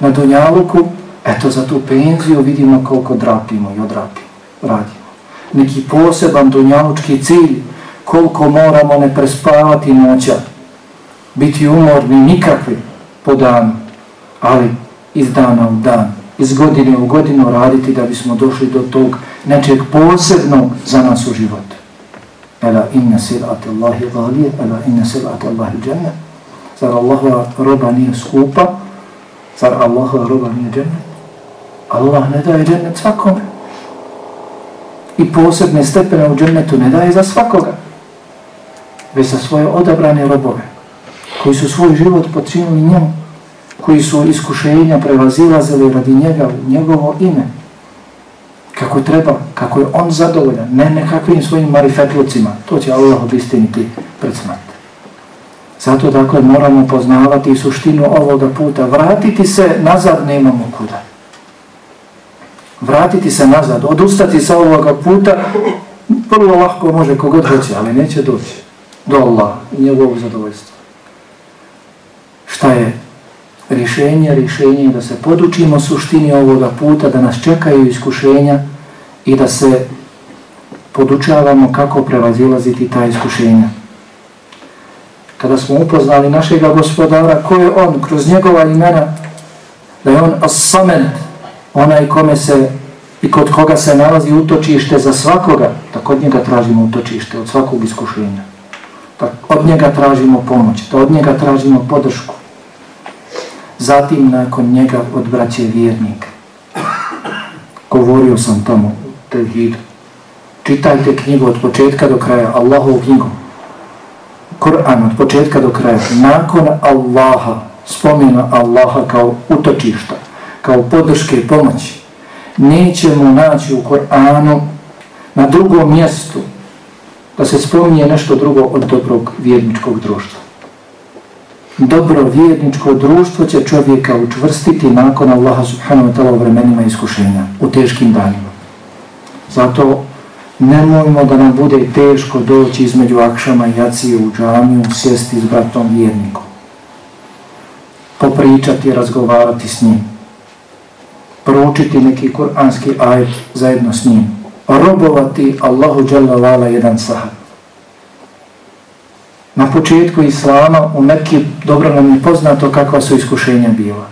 na Dunjaluku, eto za tu penziju vidimo koliko drapimo i odrapimo, radimo. Neki poseban Dunjalučki cilj, koliko moramo ne prespavati noća, biti umorni nikakvi po danu, ali iz dana u dan, iz godine u godinu raditi da bismo došli do tog nečeg posebnog za nas u životu. Ela inna sir'ate Allahi ghalije, ela inna sir'ate Allahi džene. Zar Allahova roba nije skupa? Zar Allahova roba nije džene? Allah ne daje džennet svakome. I posebne stepene u džennetu ne daje za svakoga. Već za svoje odabrane robove koji su svoj život počinili njemu koji su iskušenja prevazilazili radi njega u njegovo ime. Kako treba, kako je on zadovoljan, ne nekakvim svojim marifetlucima. To će Allah obistiniti pred smrt. Zato dakle moramo poznavati suštinu ovoga puta. Vratiti se nazad nemamo kuda. Vratiti se nazad, odustati sa ovoga puta, vrlo lahko može kogod hoće, ali neće doći do Allah i njegovog zadovoljstva. Šta je rješenje, rješenje je da se podučimo suštini ovoga puta, da nas čekaju iskušenja i da se podučavamo kako prevazilaziti ta iskušenja. Kada smo upoznali našeg gospodara, ko je on, kroz njegova imena, da je on as-samed, onaj kome se i kod koga se nalazi utočište za svakoga, da kod njega tražimo utočište od svakog iskušenja. Da od njega tražimo pomoć, da od njega tražimo podršku zatim nakon njega od braće vjernika. Govorio sam tamo, Tevhidu. Čitajte knjigu od početka do kraja, Allahovu knjigu. Kur'an od početka do kraja. Nakon Allaha, spomina Allaha kao utočišta, kao podrške i pomoći, nećemo naći u Kur'anu na drugom mjestu da se spominje nešto drugo od dobrog vjerničkog društva dobro vjerničko društvo će čovjeka učvrstiti nakon Allaha subhanahu wa ta'la u vremenima iskušenja, u teškim danima. Zato nemojmo da nam bude teško doći između akšama i jacije u džamiju, sjesti s bratom vjernikom. Popričati, razgovarati s njim. Proučiti neki kuranski ajet zajedno s njim. Robovati Allahu jalla jedan sahab. na početku Islama u Mekki dobro nam je poznato kakva su iskušenja bila.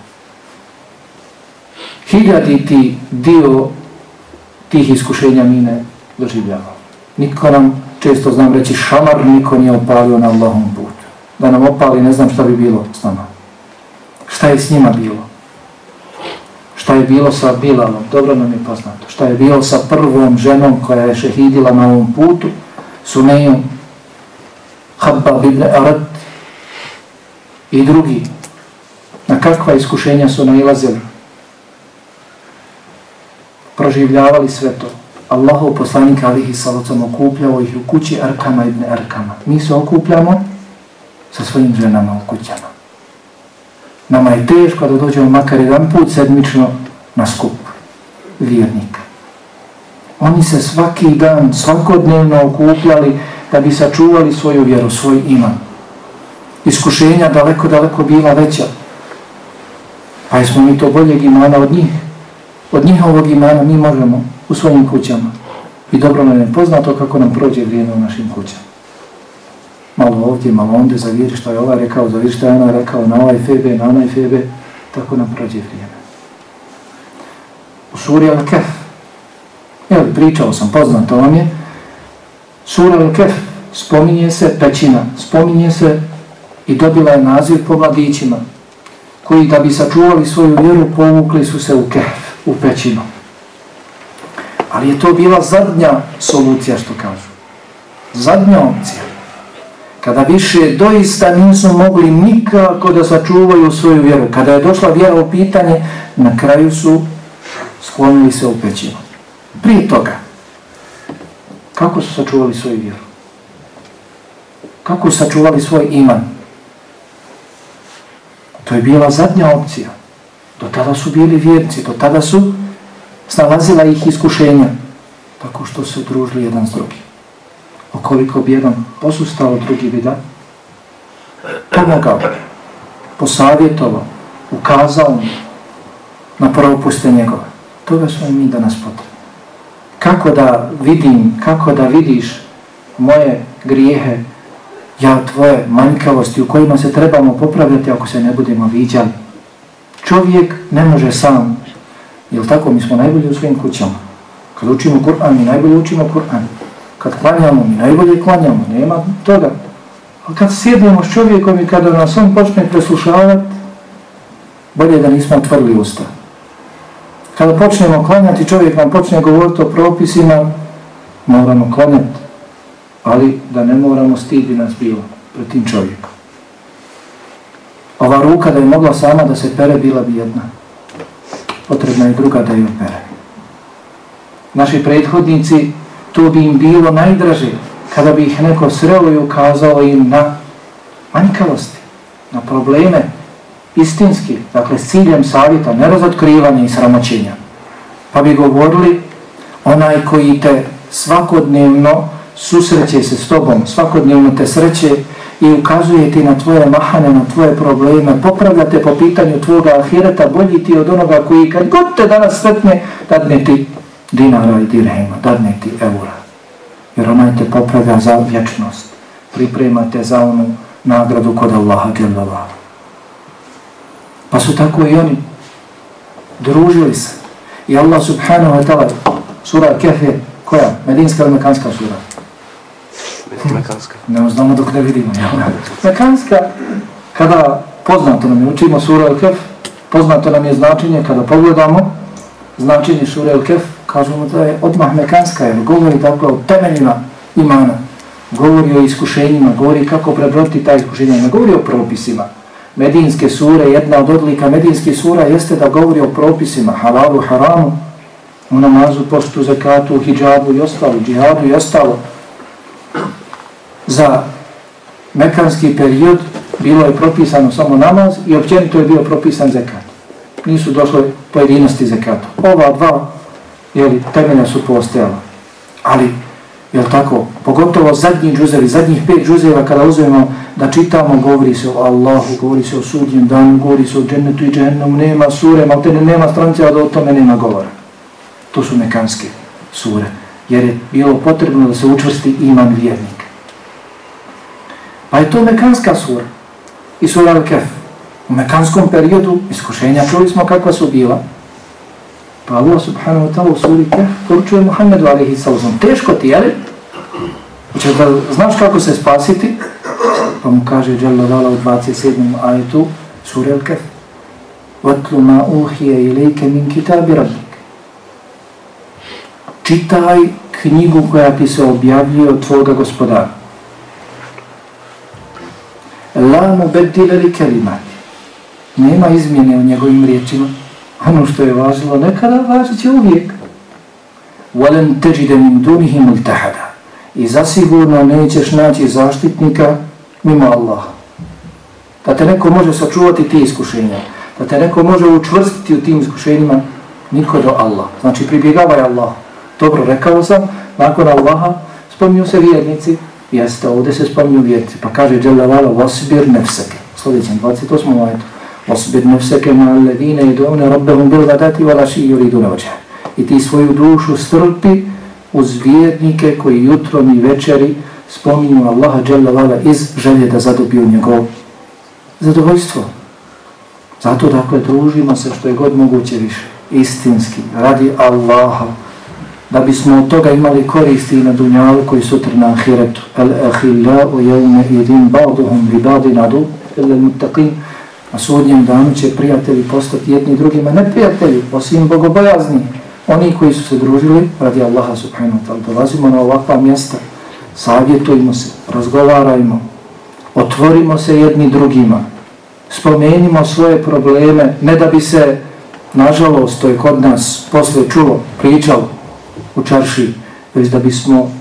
Hiljaditi dio tih iskušenja mi ne doživljava. Niko nam, često znam reći, šamar niko nije opalio na Allahom putu. Da nam opali, ne znam šta bi bilo s nama. Šta je s njima bilo? Šta je bilo sa Bilalom? Dobro nam je poznato. Šta je bilo sa prvom ženom koja je šehidila na ovom putu? Sunejom Habbab ibn Arad i drugi na kakva iskušenja su nailazili proživljavali sve to Allahov poslanik alihi salacom okupljao ih u kući Arkama ibn Arkama mi se okupljamo sa svojim ženama u kućama nama je teško da dođemo makar jedan put sedmično na skup vjernika oni se svaki dan svakodnevno okupljali da bi sačuvali svoju vjeru, svoj iman. Iskušenja daleko, daleko bila veća. Pa smo mi to boljeg imana od njih. Od njihovog imana mi možemo u svojim kućama. I dobro nam je poznato kako nam prođe vrijeme u našim kućama. Malo ovdje, malo ovdje, zaviri što je ovaj rekao, zaviri što je ona rekao, na ovaj febe, na onaj febe, tako nam prođe vrijeme. U suri Al-Kef, evo, pričao sam, poznato vam je, Sura Al-Kef spominje se pećina, spominje se i dobila je naziv po mladićima, koji da bi sačuvali svoju vjeru povukli su se u Kef, u pećinu. Ali je to bila zadnja solucija, što kažu. Zadnja opcija. Kada više doista nisu mogli nikako da sačuvaju svoju vjeru. Kada je došla vjera u pitanje, na kraju su sklonili se u pećinu. Prije toga, Kako su sačuvali svoju vjeru? Kako su sačuvali svoj iman? To je bila zadnja opcija. Do tada su bili vjernici, do tada su snalazila ih iskušenja. Tako što su družili jedan s drugim koliko bi jedan posustao, drugi bi da pomogao, posavjetovao, ukazao mu, na propuste njegove. Toga su mi danas potrebni. Kako da vidim, kako da vidiš moje grijehe, ja tvoje manjkavosti u kojima se trebamo popravljati ako se ne budemo viđali. Čovjek ne može sam, jer tako mi smo najbolji u svojim kućama. Kad učimo Kur'an, mi najbolje učimo Kur'an. Kad klanjamo, mi najbolje klanjamo, nema toga. A kad sjednemo s čovjekom i kada nas on počne preslušavati, bolje da nismo otvrli usta. Kada počnemo klanjati, čovjek nam počne govoriti o propisima, moramo klanjati, ali da ne moramo stidi nas bilo pred tim čovjekom. Ova ruka da je mogla sama da se pere, bila bi jedna. Potrebna je druga da ju pere. Naši prethodnici, to bi im bilo najdraže kada bi ih neko sreo i ukazao im na manjkavosti, na probleme, istinski, dakle s ciljem savjeta, ne razotkrivanja i sramoćenja. Pa bi govorili, onaj koji te svakodnevno susreće se s tobom, svakodnevno te sreće i ukazuje ti na tvoje mahane, na tvoje probleme, popravlja te po pitanju tvoga ahireta, bolji ti od onoga koji kad god te danas sretne, dadne ti dinara i dirhema, dadne ti eura. Jer onaj te popravlja za vječnost, priprema te za onu nagradu kod Allaha djelavala. Pa su tako i oni družili se. I Allah subhanahu wa ta'ala, sura Kefe, koja? Medinska ili Mekanska sura? Mekanska. Ne znamo dok ne vidimo. Mekanska, kada poznato nam je, učimo sura El Kef, poznato nam je značenje, kada pogledamo značenje sura El Kef, kažemo da je odmah Mekanska, jer govori dakle o temeljima imana, govori o iskušenjima, govori kako prebroditi ta iskušenja, ne govori o propisima. Medinske sure, jedna od odlika medinske sura jeste da govori o propisima, halalu, haramu, u namazu, postu, zakatu, hijabu i ostalo, džihadu i ostalo. Za mekanski period bilo je propisano samo namaz i općenito je bio propisan zekat. Nisu došle pojedinosti zekata. Ova dva jeli, temelja su postojala. Ali Jel tako? Pogotovo zadnji džuzevi, zadnjih pet džuzeva kada uzmemo da čitamo, govori se o Allahu, govori se o sudnjem danu, govori se o džennetu i džennom, nema sure, malo te nema stranci, a da o tome nema govora. To su mekanske sure. Jer je bilo potrebno da se učvrsti iman vjernik. Pa je to mekanska sura. I sura Al-Kef. U mekanskom periodu iskušenja čuli smo kakva su bila. Pa Allah subhanahu wa ta'ala u suri Kef poručuje Muhammedu alaihi sallam. Teško ti, jel? Hoće da znaš kako se spasiti? Pa mu kaže Jalla Vala u 27. ajetu suri al Kef. Vatlu ma uhije ilike min kitabi rabbik. Čitaj knjigu koja ti se objavljuje od tvoga gospodara. La mu bedile li kelimati. Nema izmjene u njegovim riječima ono što je važilo nekada, važit će uvijek. وَلَنْ تَجِدَ مِنْ دُونِهِ مُلْتَحَدَ I zasigurno nećeš naći zaštitnika mimo Allaha. Da te neko može sačuvati ti iskušenja, da te neko može učvrstiti u tim iskušenjima, niko do Allah. Znači pribjegavaj Allah. Dobro, rekao sam, nakon Allaha spominju se vjernici, jeste, ovdje se spominju vjernici, pa kaže Jalla Vala, وَسْبِرْ نَفْسَكِ Sljedećem, 28. majtu. Osbir nefseke ma alledine idone rabbehum bil gadati valaši yuridune ođe. I ti svoju dušu strpi uz vjernike koji jutrom i večeri spominju Allaha dželle vala iz želje da zadobiju njegov zadovoljstvo. Zato dakle družimo se što je god moguće više, istinski, radi Allaha, da bismo od toga imali koristi na dunjalu koji sutra na ahiretu. El ahilla u jevme idin ba'duhum li ba'di nadu, ili mutaqin, Na sudnjem danu će prijatelji postati jedni drugima neprijatelji, osim bogobojazni. Oni koji su se družili radi Allaha subhanahu wa ta'ala. Dolazimo na ovakva mjesta, savjetujmo se, razgovarajmo, otvorimo se jedni drugima, spomenimo svoje probleme, ne da bi se, nažalost, to je kod nas posle čulo, pričalo u čarši, već da bismo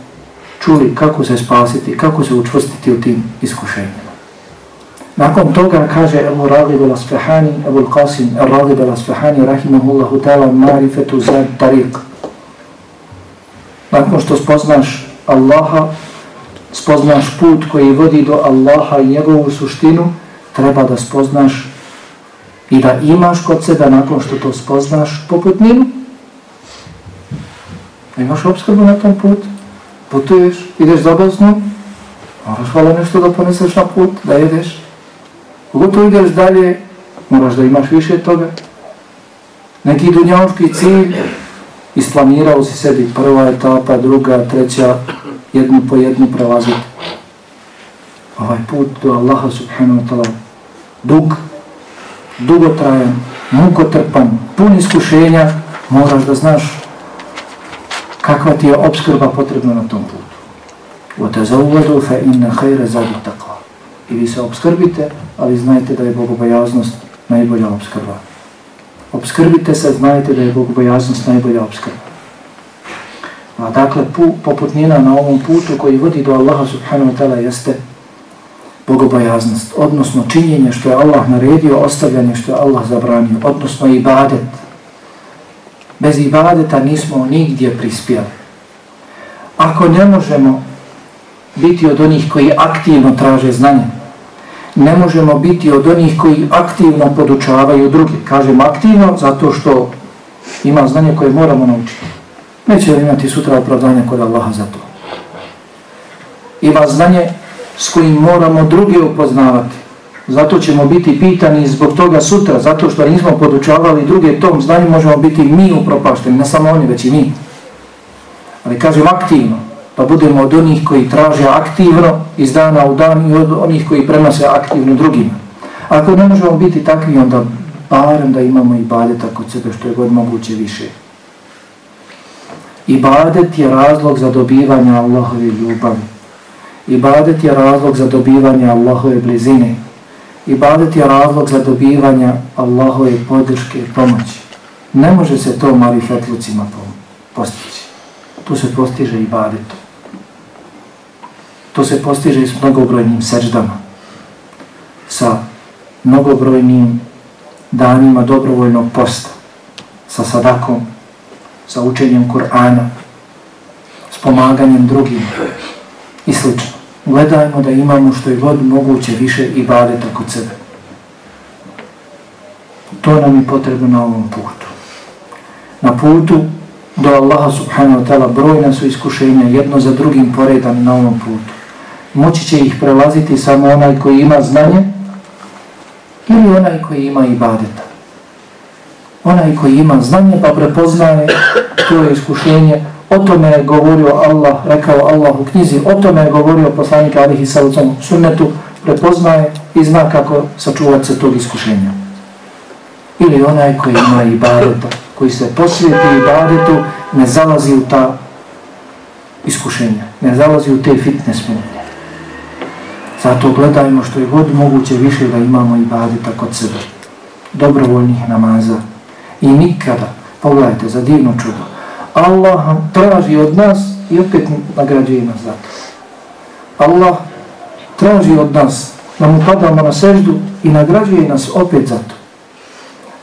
čuli kako se spasiti, kako se učvrstiti u tim iskušenjima. Nakon toga kaže Ebu Radib al-Asfahani, Ebu al-Qasim Radib al-Asfahani, rahimahullahu ta'ala, marifetu zad tariq. Nakon što spoznaš Allaha, spoznaš put koji vodi do Allaha i njegovu suštinu, treba da spoznaš i da imaš kod sebe nakon što to spoznaš poput njim, imaš obskrbu na tom put, putuješ, ideš za Bosnu, moraš hvala nešto da poneseš na put, da jedeš, ugotovo ideš dalje, moraš da imaš više toga, neki dunjavski cilj, isplanirao si sebi prva etapa, druga, treća, jednu po jednu prelaziti. Ovaj put do Allaha subhanahu wa ta'ala dug, dugotrajan, mukotrpan, pun iskušenja, moraš da znaš kakva ti je obskrba potrebna na tom putu. وَتَزَوَّدُوا فَإِنَّ خَيْرَ زَدُ تَقْوَا I vi se obskrbite, ali znajte da je bogobojaznost najbolja obskrba. Obskrbite se, znajte da je bogobojaznost najbolja obskrba. A dakle, pu, poput njena na ovom putu koji vodi do Allaha subhanahu wa ta'ala jeste bogobojaznost, odnosno činjenje što je Allah naredio, ostavljanje što je Allah zabranio, odnosno ibadet. Bez ibadeta nismo nigdje prispjeli. Ako ne možemo biti od onih koji aktivno traže znanje, ne možemo biti od onih koji aktivno podučavaju druge. Kažem aktivno zato što ima znanje koje moramo naučiti. Neće imati sutra opravdanje kod Allaha za to. Ima znanje s kojim moramo druge upoznavati. Zato ćemo biti pitani zbog toga sutra, zato što nismo podučavali druge tom znanju, možemo biti mi upropašteni, ne samo oni, već i mi. Ali kažem aktivno, pa budemo od onih koji traže aktivno iz dana u dan i od onih koji prenose aktivno drugima. Ako ne možemo biti takvi, onda barem da imamo i badeta kod sebe što je god moguće više. Ibadet je razlog za dobivanje Allahove ljubavi. Ibadet je razlog za dobivanje Allahove blizine. Ibadet je razlog za dobivanje Allahove podrške i pomoći. Ne može se to marifetlucima postići. To se postiže ibadetom. To se postiže s mnogobrojnim seđdama, Sa mnogobrojnim danima dobrovoljnog posta. Sa sadakom. Sa učenjem Kur'ana. S pomaganjem drugim i sl. Gledajmo da imamo što je god moguće više i badeta kod sebe. To nam je potrebno na ovom putu. Na putu do Allaha subhanahu wa ta'ala brojna su iskušenja jedno za drugim poredan na ovom putu. Moći će ih prelaziti samo onaj koji ima znanje ili onaj koji ima ibadeta. Onaj koji ima znanje pa prepoznaje to je iskušenje O tome je govorio Allah, rekao Allah u knjizi, o tome je govorio poslanik Alihi Salucom sunnetu, prepoznaje i zna kako sačuvati se tog iskušenja. Ili onaj koji ima ibadeta, koji se posvijeti ibadetu, ne zalazi u ta iskušenja, ne zalazi u te fitne smutnje. Zato gledajmo što je god moguće više da imamo ibadeta kod sebe, dobrovoljnih namaza. I nikada, pogledajte, za divno čudo, Allah traži od nas i opet nagrađuje nas za to. Allah traži od nas da mu padamo na seždu i nagrađuje nas opet za to.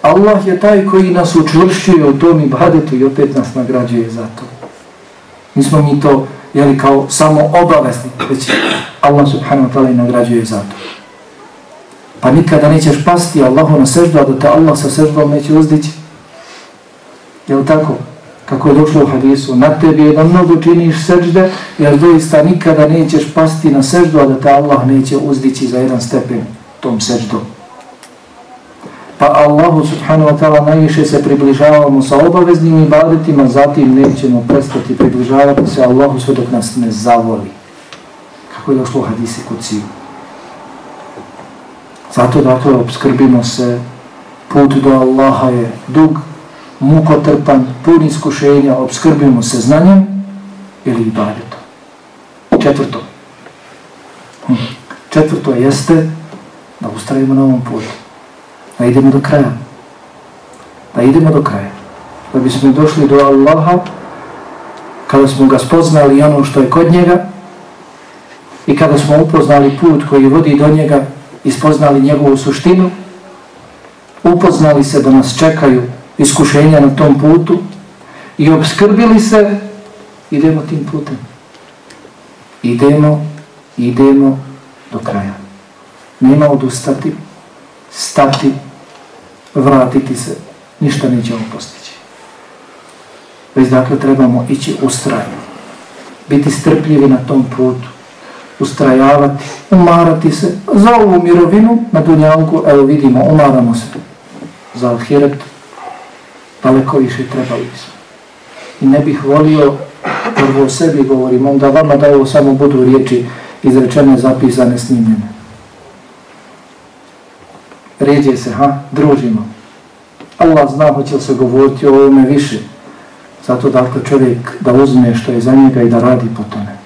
Allah je taj koji nas učvršćuje u tom ibadetu i opet nas nagrađuje za to. Nismo mi to jeli, kao samo obavezni, već Allah subhanahu wa ta'ala i nagrađuje za to. Pa nikada nećeš pasti Allahu na seždu, a da te Allah sa seždom neće uzdići. Je li tako? kako je došlo u hadisu, na tebi je da mnogo činiš sežde, jer doista nikada nećeš pasti na seždu, a da te Allah neće uzdići za jedan stepen tom seždom. Pa Allahu subhanahu wa ta'ala najviše se približavamo sa obaveznim ibadetima, zatim nećemo prestati približavati se Allahu sve dok nas ne zavoli. Kako je došlo u hadisi kod siju. Zato dakle obskrbimo se, put do Allaha je dug, mukotrpan, pun iskušenja, obskrbimo se znanjem ili ibadetom. Četvrto. Hm. Četvrto jeste da ustrajimo na ovom putu. Pa idemo do kraja. Pa idemo do kraja. Pa bismo došli do Allaha kada smo ga spoznali ono što je kod njega i kada smo upoznali put koji vodi do njega i spoznali njegovu suštinu, upoznali se da nas čekaju iskušenja na tom putu i obskrbili se, idemo tim putem. Idemo, idemo do kraja. Nema odustati, stati vratiti se, ništa nećemo postići. Već dakle trebamo ići ustrajno, biti strpljivi na tom putu, ustrajavati, umarati se za ovu mirovinu na dunjalku, evo vidimo, umaramo se za alhiret, daleko više trebali smo. I ne bih volio, prvo sebi govorim, onda vama da ovo samo budu riječi izrečene, zapisane, snimljene Ređe se, ha, družimo. Allah zna hoće se govoriti o ovome više. Zato dakle čovjek da uzme što je za njega i da radi po tome.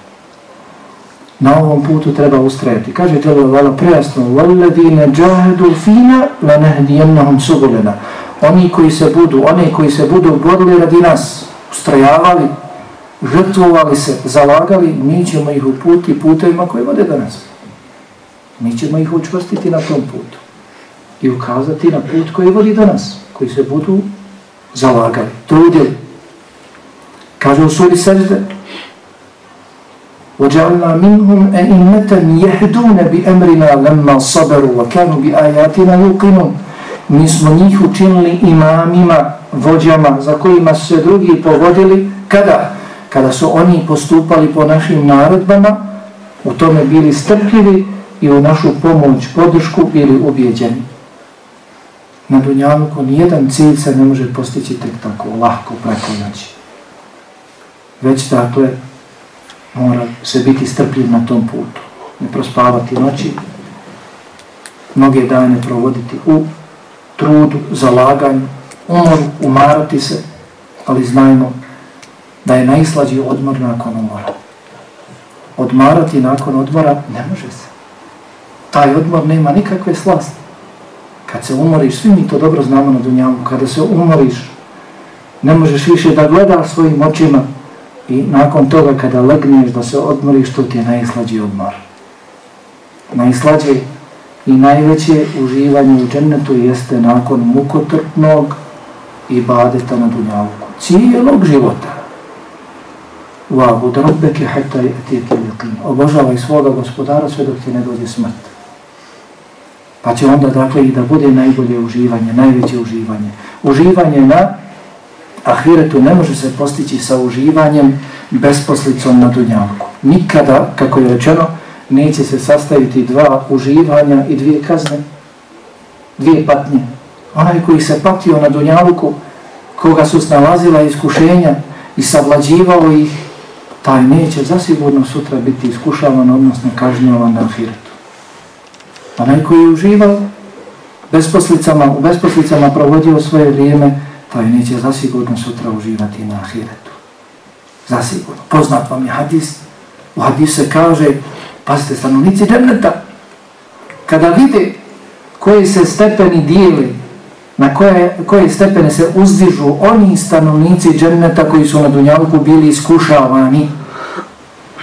Na ovom putu treba ustrajati. Kaže Telo Vala prejasno وَالَّذِينَ جَاهَدُوا فِينَا لَنَهْدِيَنَّهُمْ سُبُلَنَا Oni koji se budu, oni koji se budu borili radi nas, ustrajavali, žrtvovali se, zalagali, mi ćemo ih uputi putevima koji vode do nas. Mi ćemo ih učvrstiti na tom putu i ukazati na put koji vodi do nas, koji se budu zalagali, trudili. Kaže u suri sežde, وَجَعَلْنَا مِنْهُمْ أَئِمَّةً يَهْدُونَ بِأَمْرِنَا لَمَّا صَبَرُوا وَكَانُوا بِآيَاتِنَا يُقِنُونَ Mi smo njih učinili imamima, vođama, za kojima su se drugi povodili. Kada? Kada su oni postupali po našim naredbama, u tome bili strpljivi i u našu pomoć, podršku bili ubjeđeni. Na Dunjaluku nijedan cilj se ne može postići tek tako, lahko, preko noći. Već dakle, mora se biti strpljiv na tom putu. Ne prospavati noći, mnoge dane provoditi u trudu, zalaganju, umoru, umarati se, ali znajmo da je najslađi odmor nakon umora. Odmarati nakon odmora ne može se. Taj odmor nema nikakve slasti. Kad se umoriš, svi mi to dobro znamo na Dunjavu, kada se umoriš, ne možeš više da gledaš svojim očima, I nakon toga kada legneš da se odmoriš, to ti je najslađi odmor. Najslađe i najveće uživanje u džennetu jeste nakon mukotrpnog ibadeta na dunjavku. Cijelog života. Vahu, da robeke hajta je etijeke liqin. Obožavaj svoga gospodara sve dok ti ne dođe smrt. Pa će onda dakle i da bude najbolje uživanje, najveće uživanje. Uživanje na ahiretu ne može se postići sa uživanjem besposlicom na dunjavku. Nikada, kako je rečeno, neće se sastaviti dva uživanja i dvije kazne, dvije patnje. Onaj koji se patio na dunjavku, koga su snalazila iskušenja i savlađivao ih, taj neće zasigurno sutra biti iskušavan, odnosno kažnjavan na ahiretu. Onaj koji je uživao besposlicama, u besposlicama provodio svoje vrijeme, taj neće zasigurno sutra uživati na ahiretu. Zasigurno. Poznat vam je hadis. U hadisu se kaže, pazite, stanovnici džerneta, kada vide koji se stepeni dijeli, na koje, koje stepene se uzdižu oni stanovnici dženneta koji su na Dunjavku bili iskušavani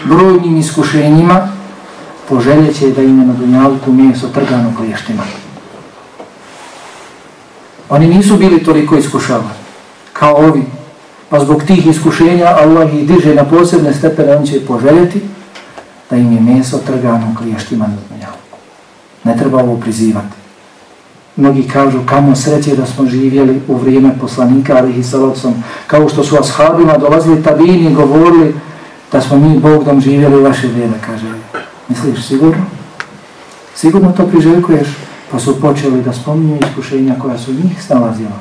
brojnim iskušenjima, poželjeće da ime na dunjalku mjesto trgano kliještima. Oni nisu bili toliko iskušavani kao ovi. Pa zbog tih iskušenja Allah ih diže na posebne stepene, on će poželjeti da im je meso trgano kliještima na dunjalku. Ne treba ovo prizivati. Mnogi kažu kamo sreće da smo živjeli u vrijeme poslanika ali i salacom, kao što su ashabima dolazili tabini i govorili da smo mi Bogdom živjeli u vaše vrijeme, kaže. Misliš sigurno? Sigurno to priželjkuješ? Pa su počeli da spominju iskušenja koja su njih snalazila.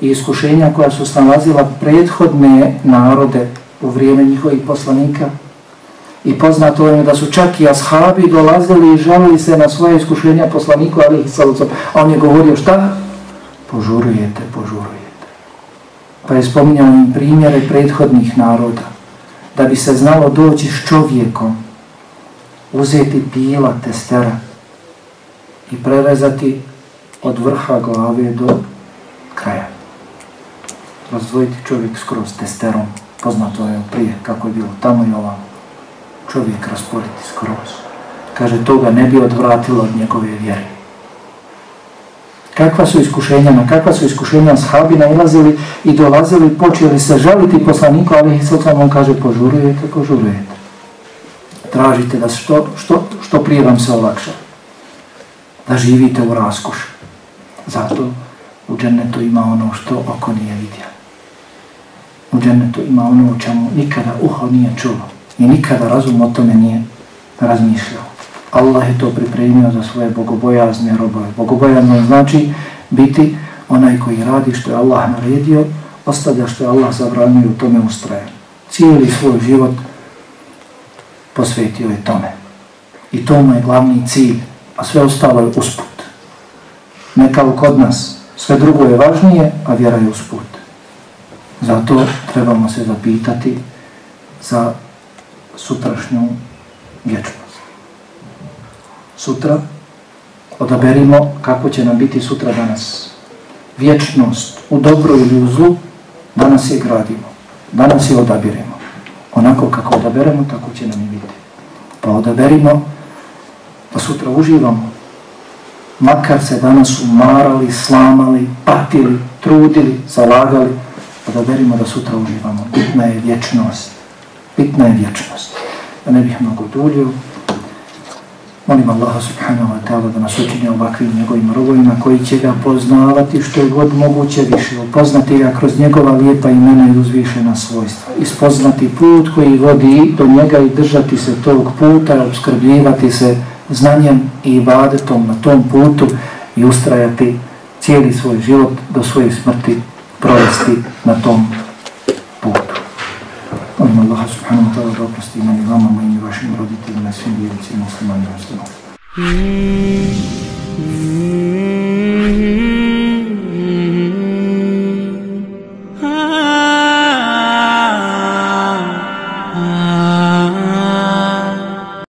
I iskušenja koja su snalazila prethodne narode u vrijeme njihovih poslanika. I poznato je da su čak i ashabi dolazili i žalili se na svoje iskušenja poslaniku, ali salucom. A on je govorio šta? Požurujete, požurujete. Pa je spominjao im primjere prethodnih naroda. Da bi se znalo doći s čovjekom, uzeti pila testera, i prerezati od vrha glave do kraja. Razdvojiti čovjek skroz testerom, poznato je prije kako je bilo tamo i ovamo. Čovjek rasporiti skroz. Kaže, toga ne bi odvratilo od njegove vjere. Kakva su iskušenja, na kakva su iskušenja sahabi nailazili i dolazili, počeli se žaliti poslaniku, ali i on kaže, požurujete, požurujete. Tražite da što, što, što prije vam se olakša da živite u raskoš. Zato U džennetu ima ono što oko nije vidjelo. U džennetu ima ono o čemu nikada uho nije čulo i nikada razum o tome nije razmišljao. Allah je to pripremio za svoje bogobojazne robove. Bogobojazno znači biti onaj koji radi što je Allah naredio, ostavlja što je Allah zabranio i u tome ustraje. Cijeli svoj život posvetio je tome. I to mu je glavni cilj, a sve ostalo je usput. Ne kao kod nas, sve drugo je važnije, a vjera je usput. Zato trebamo se zapitati za sutrašnju vječnost. Sutra odaberimo kako će nam biti sutra danas. Vječnost u dobro ili u zlu danas je gradimo, danas je odabiremo. Onako kako odaberemo, tako će nam i biti. Pa odaberimo pa sutra uživamo. Makar se danas umarali, slamali, patili, trudili, zalagali, odaberimo da sutra uživamo. Bitna je vječnost. Bitna je vječnost. Da ne bih mnogo duljio, Molim Allaha subhanahu wa ta'ala da nas učinje ovakvim njegovim robovima koji će ga poznavati što je god moguće više, upoznati ga kroz njegova lijepa imena i uzvišena svojstva, ispoznati put koji vodi do njega i držati se tog puta, obskrbljivati se znanjem i ibadetom na tom putu i ustrajati cijeli svoj život do svoje smrti provesti na tom putu. Molim Allaha subhanahu ta'ala da oprosti meni vama, mojim i vašim roditeljima, svim vjericima, muslimanima, muslimanima. muslimani. Mm -hmm.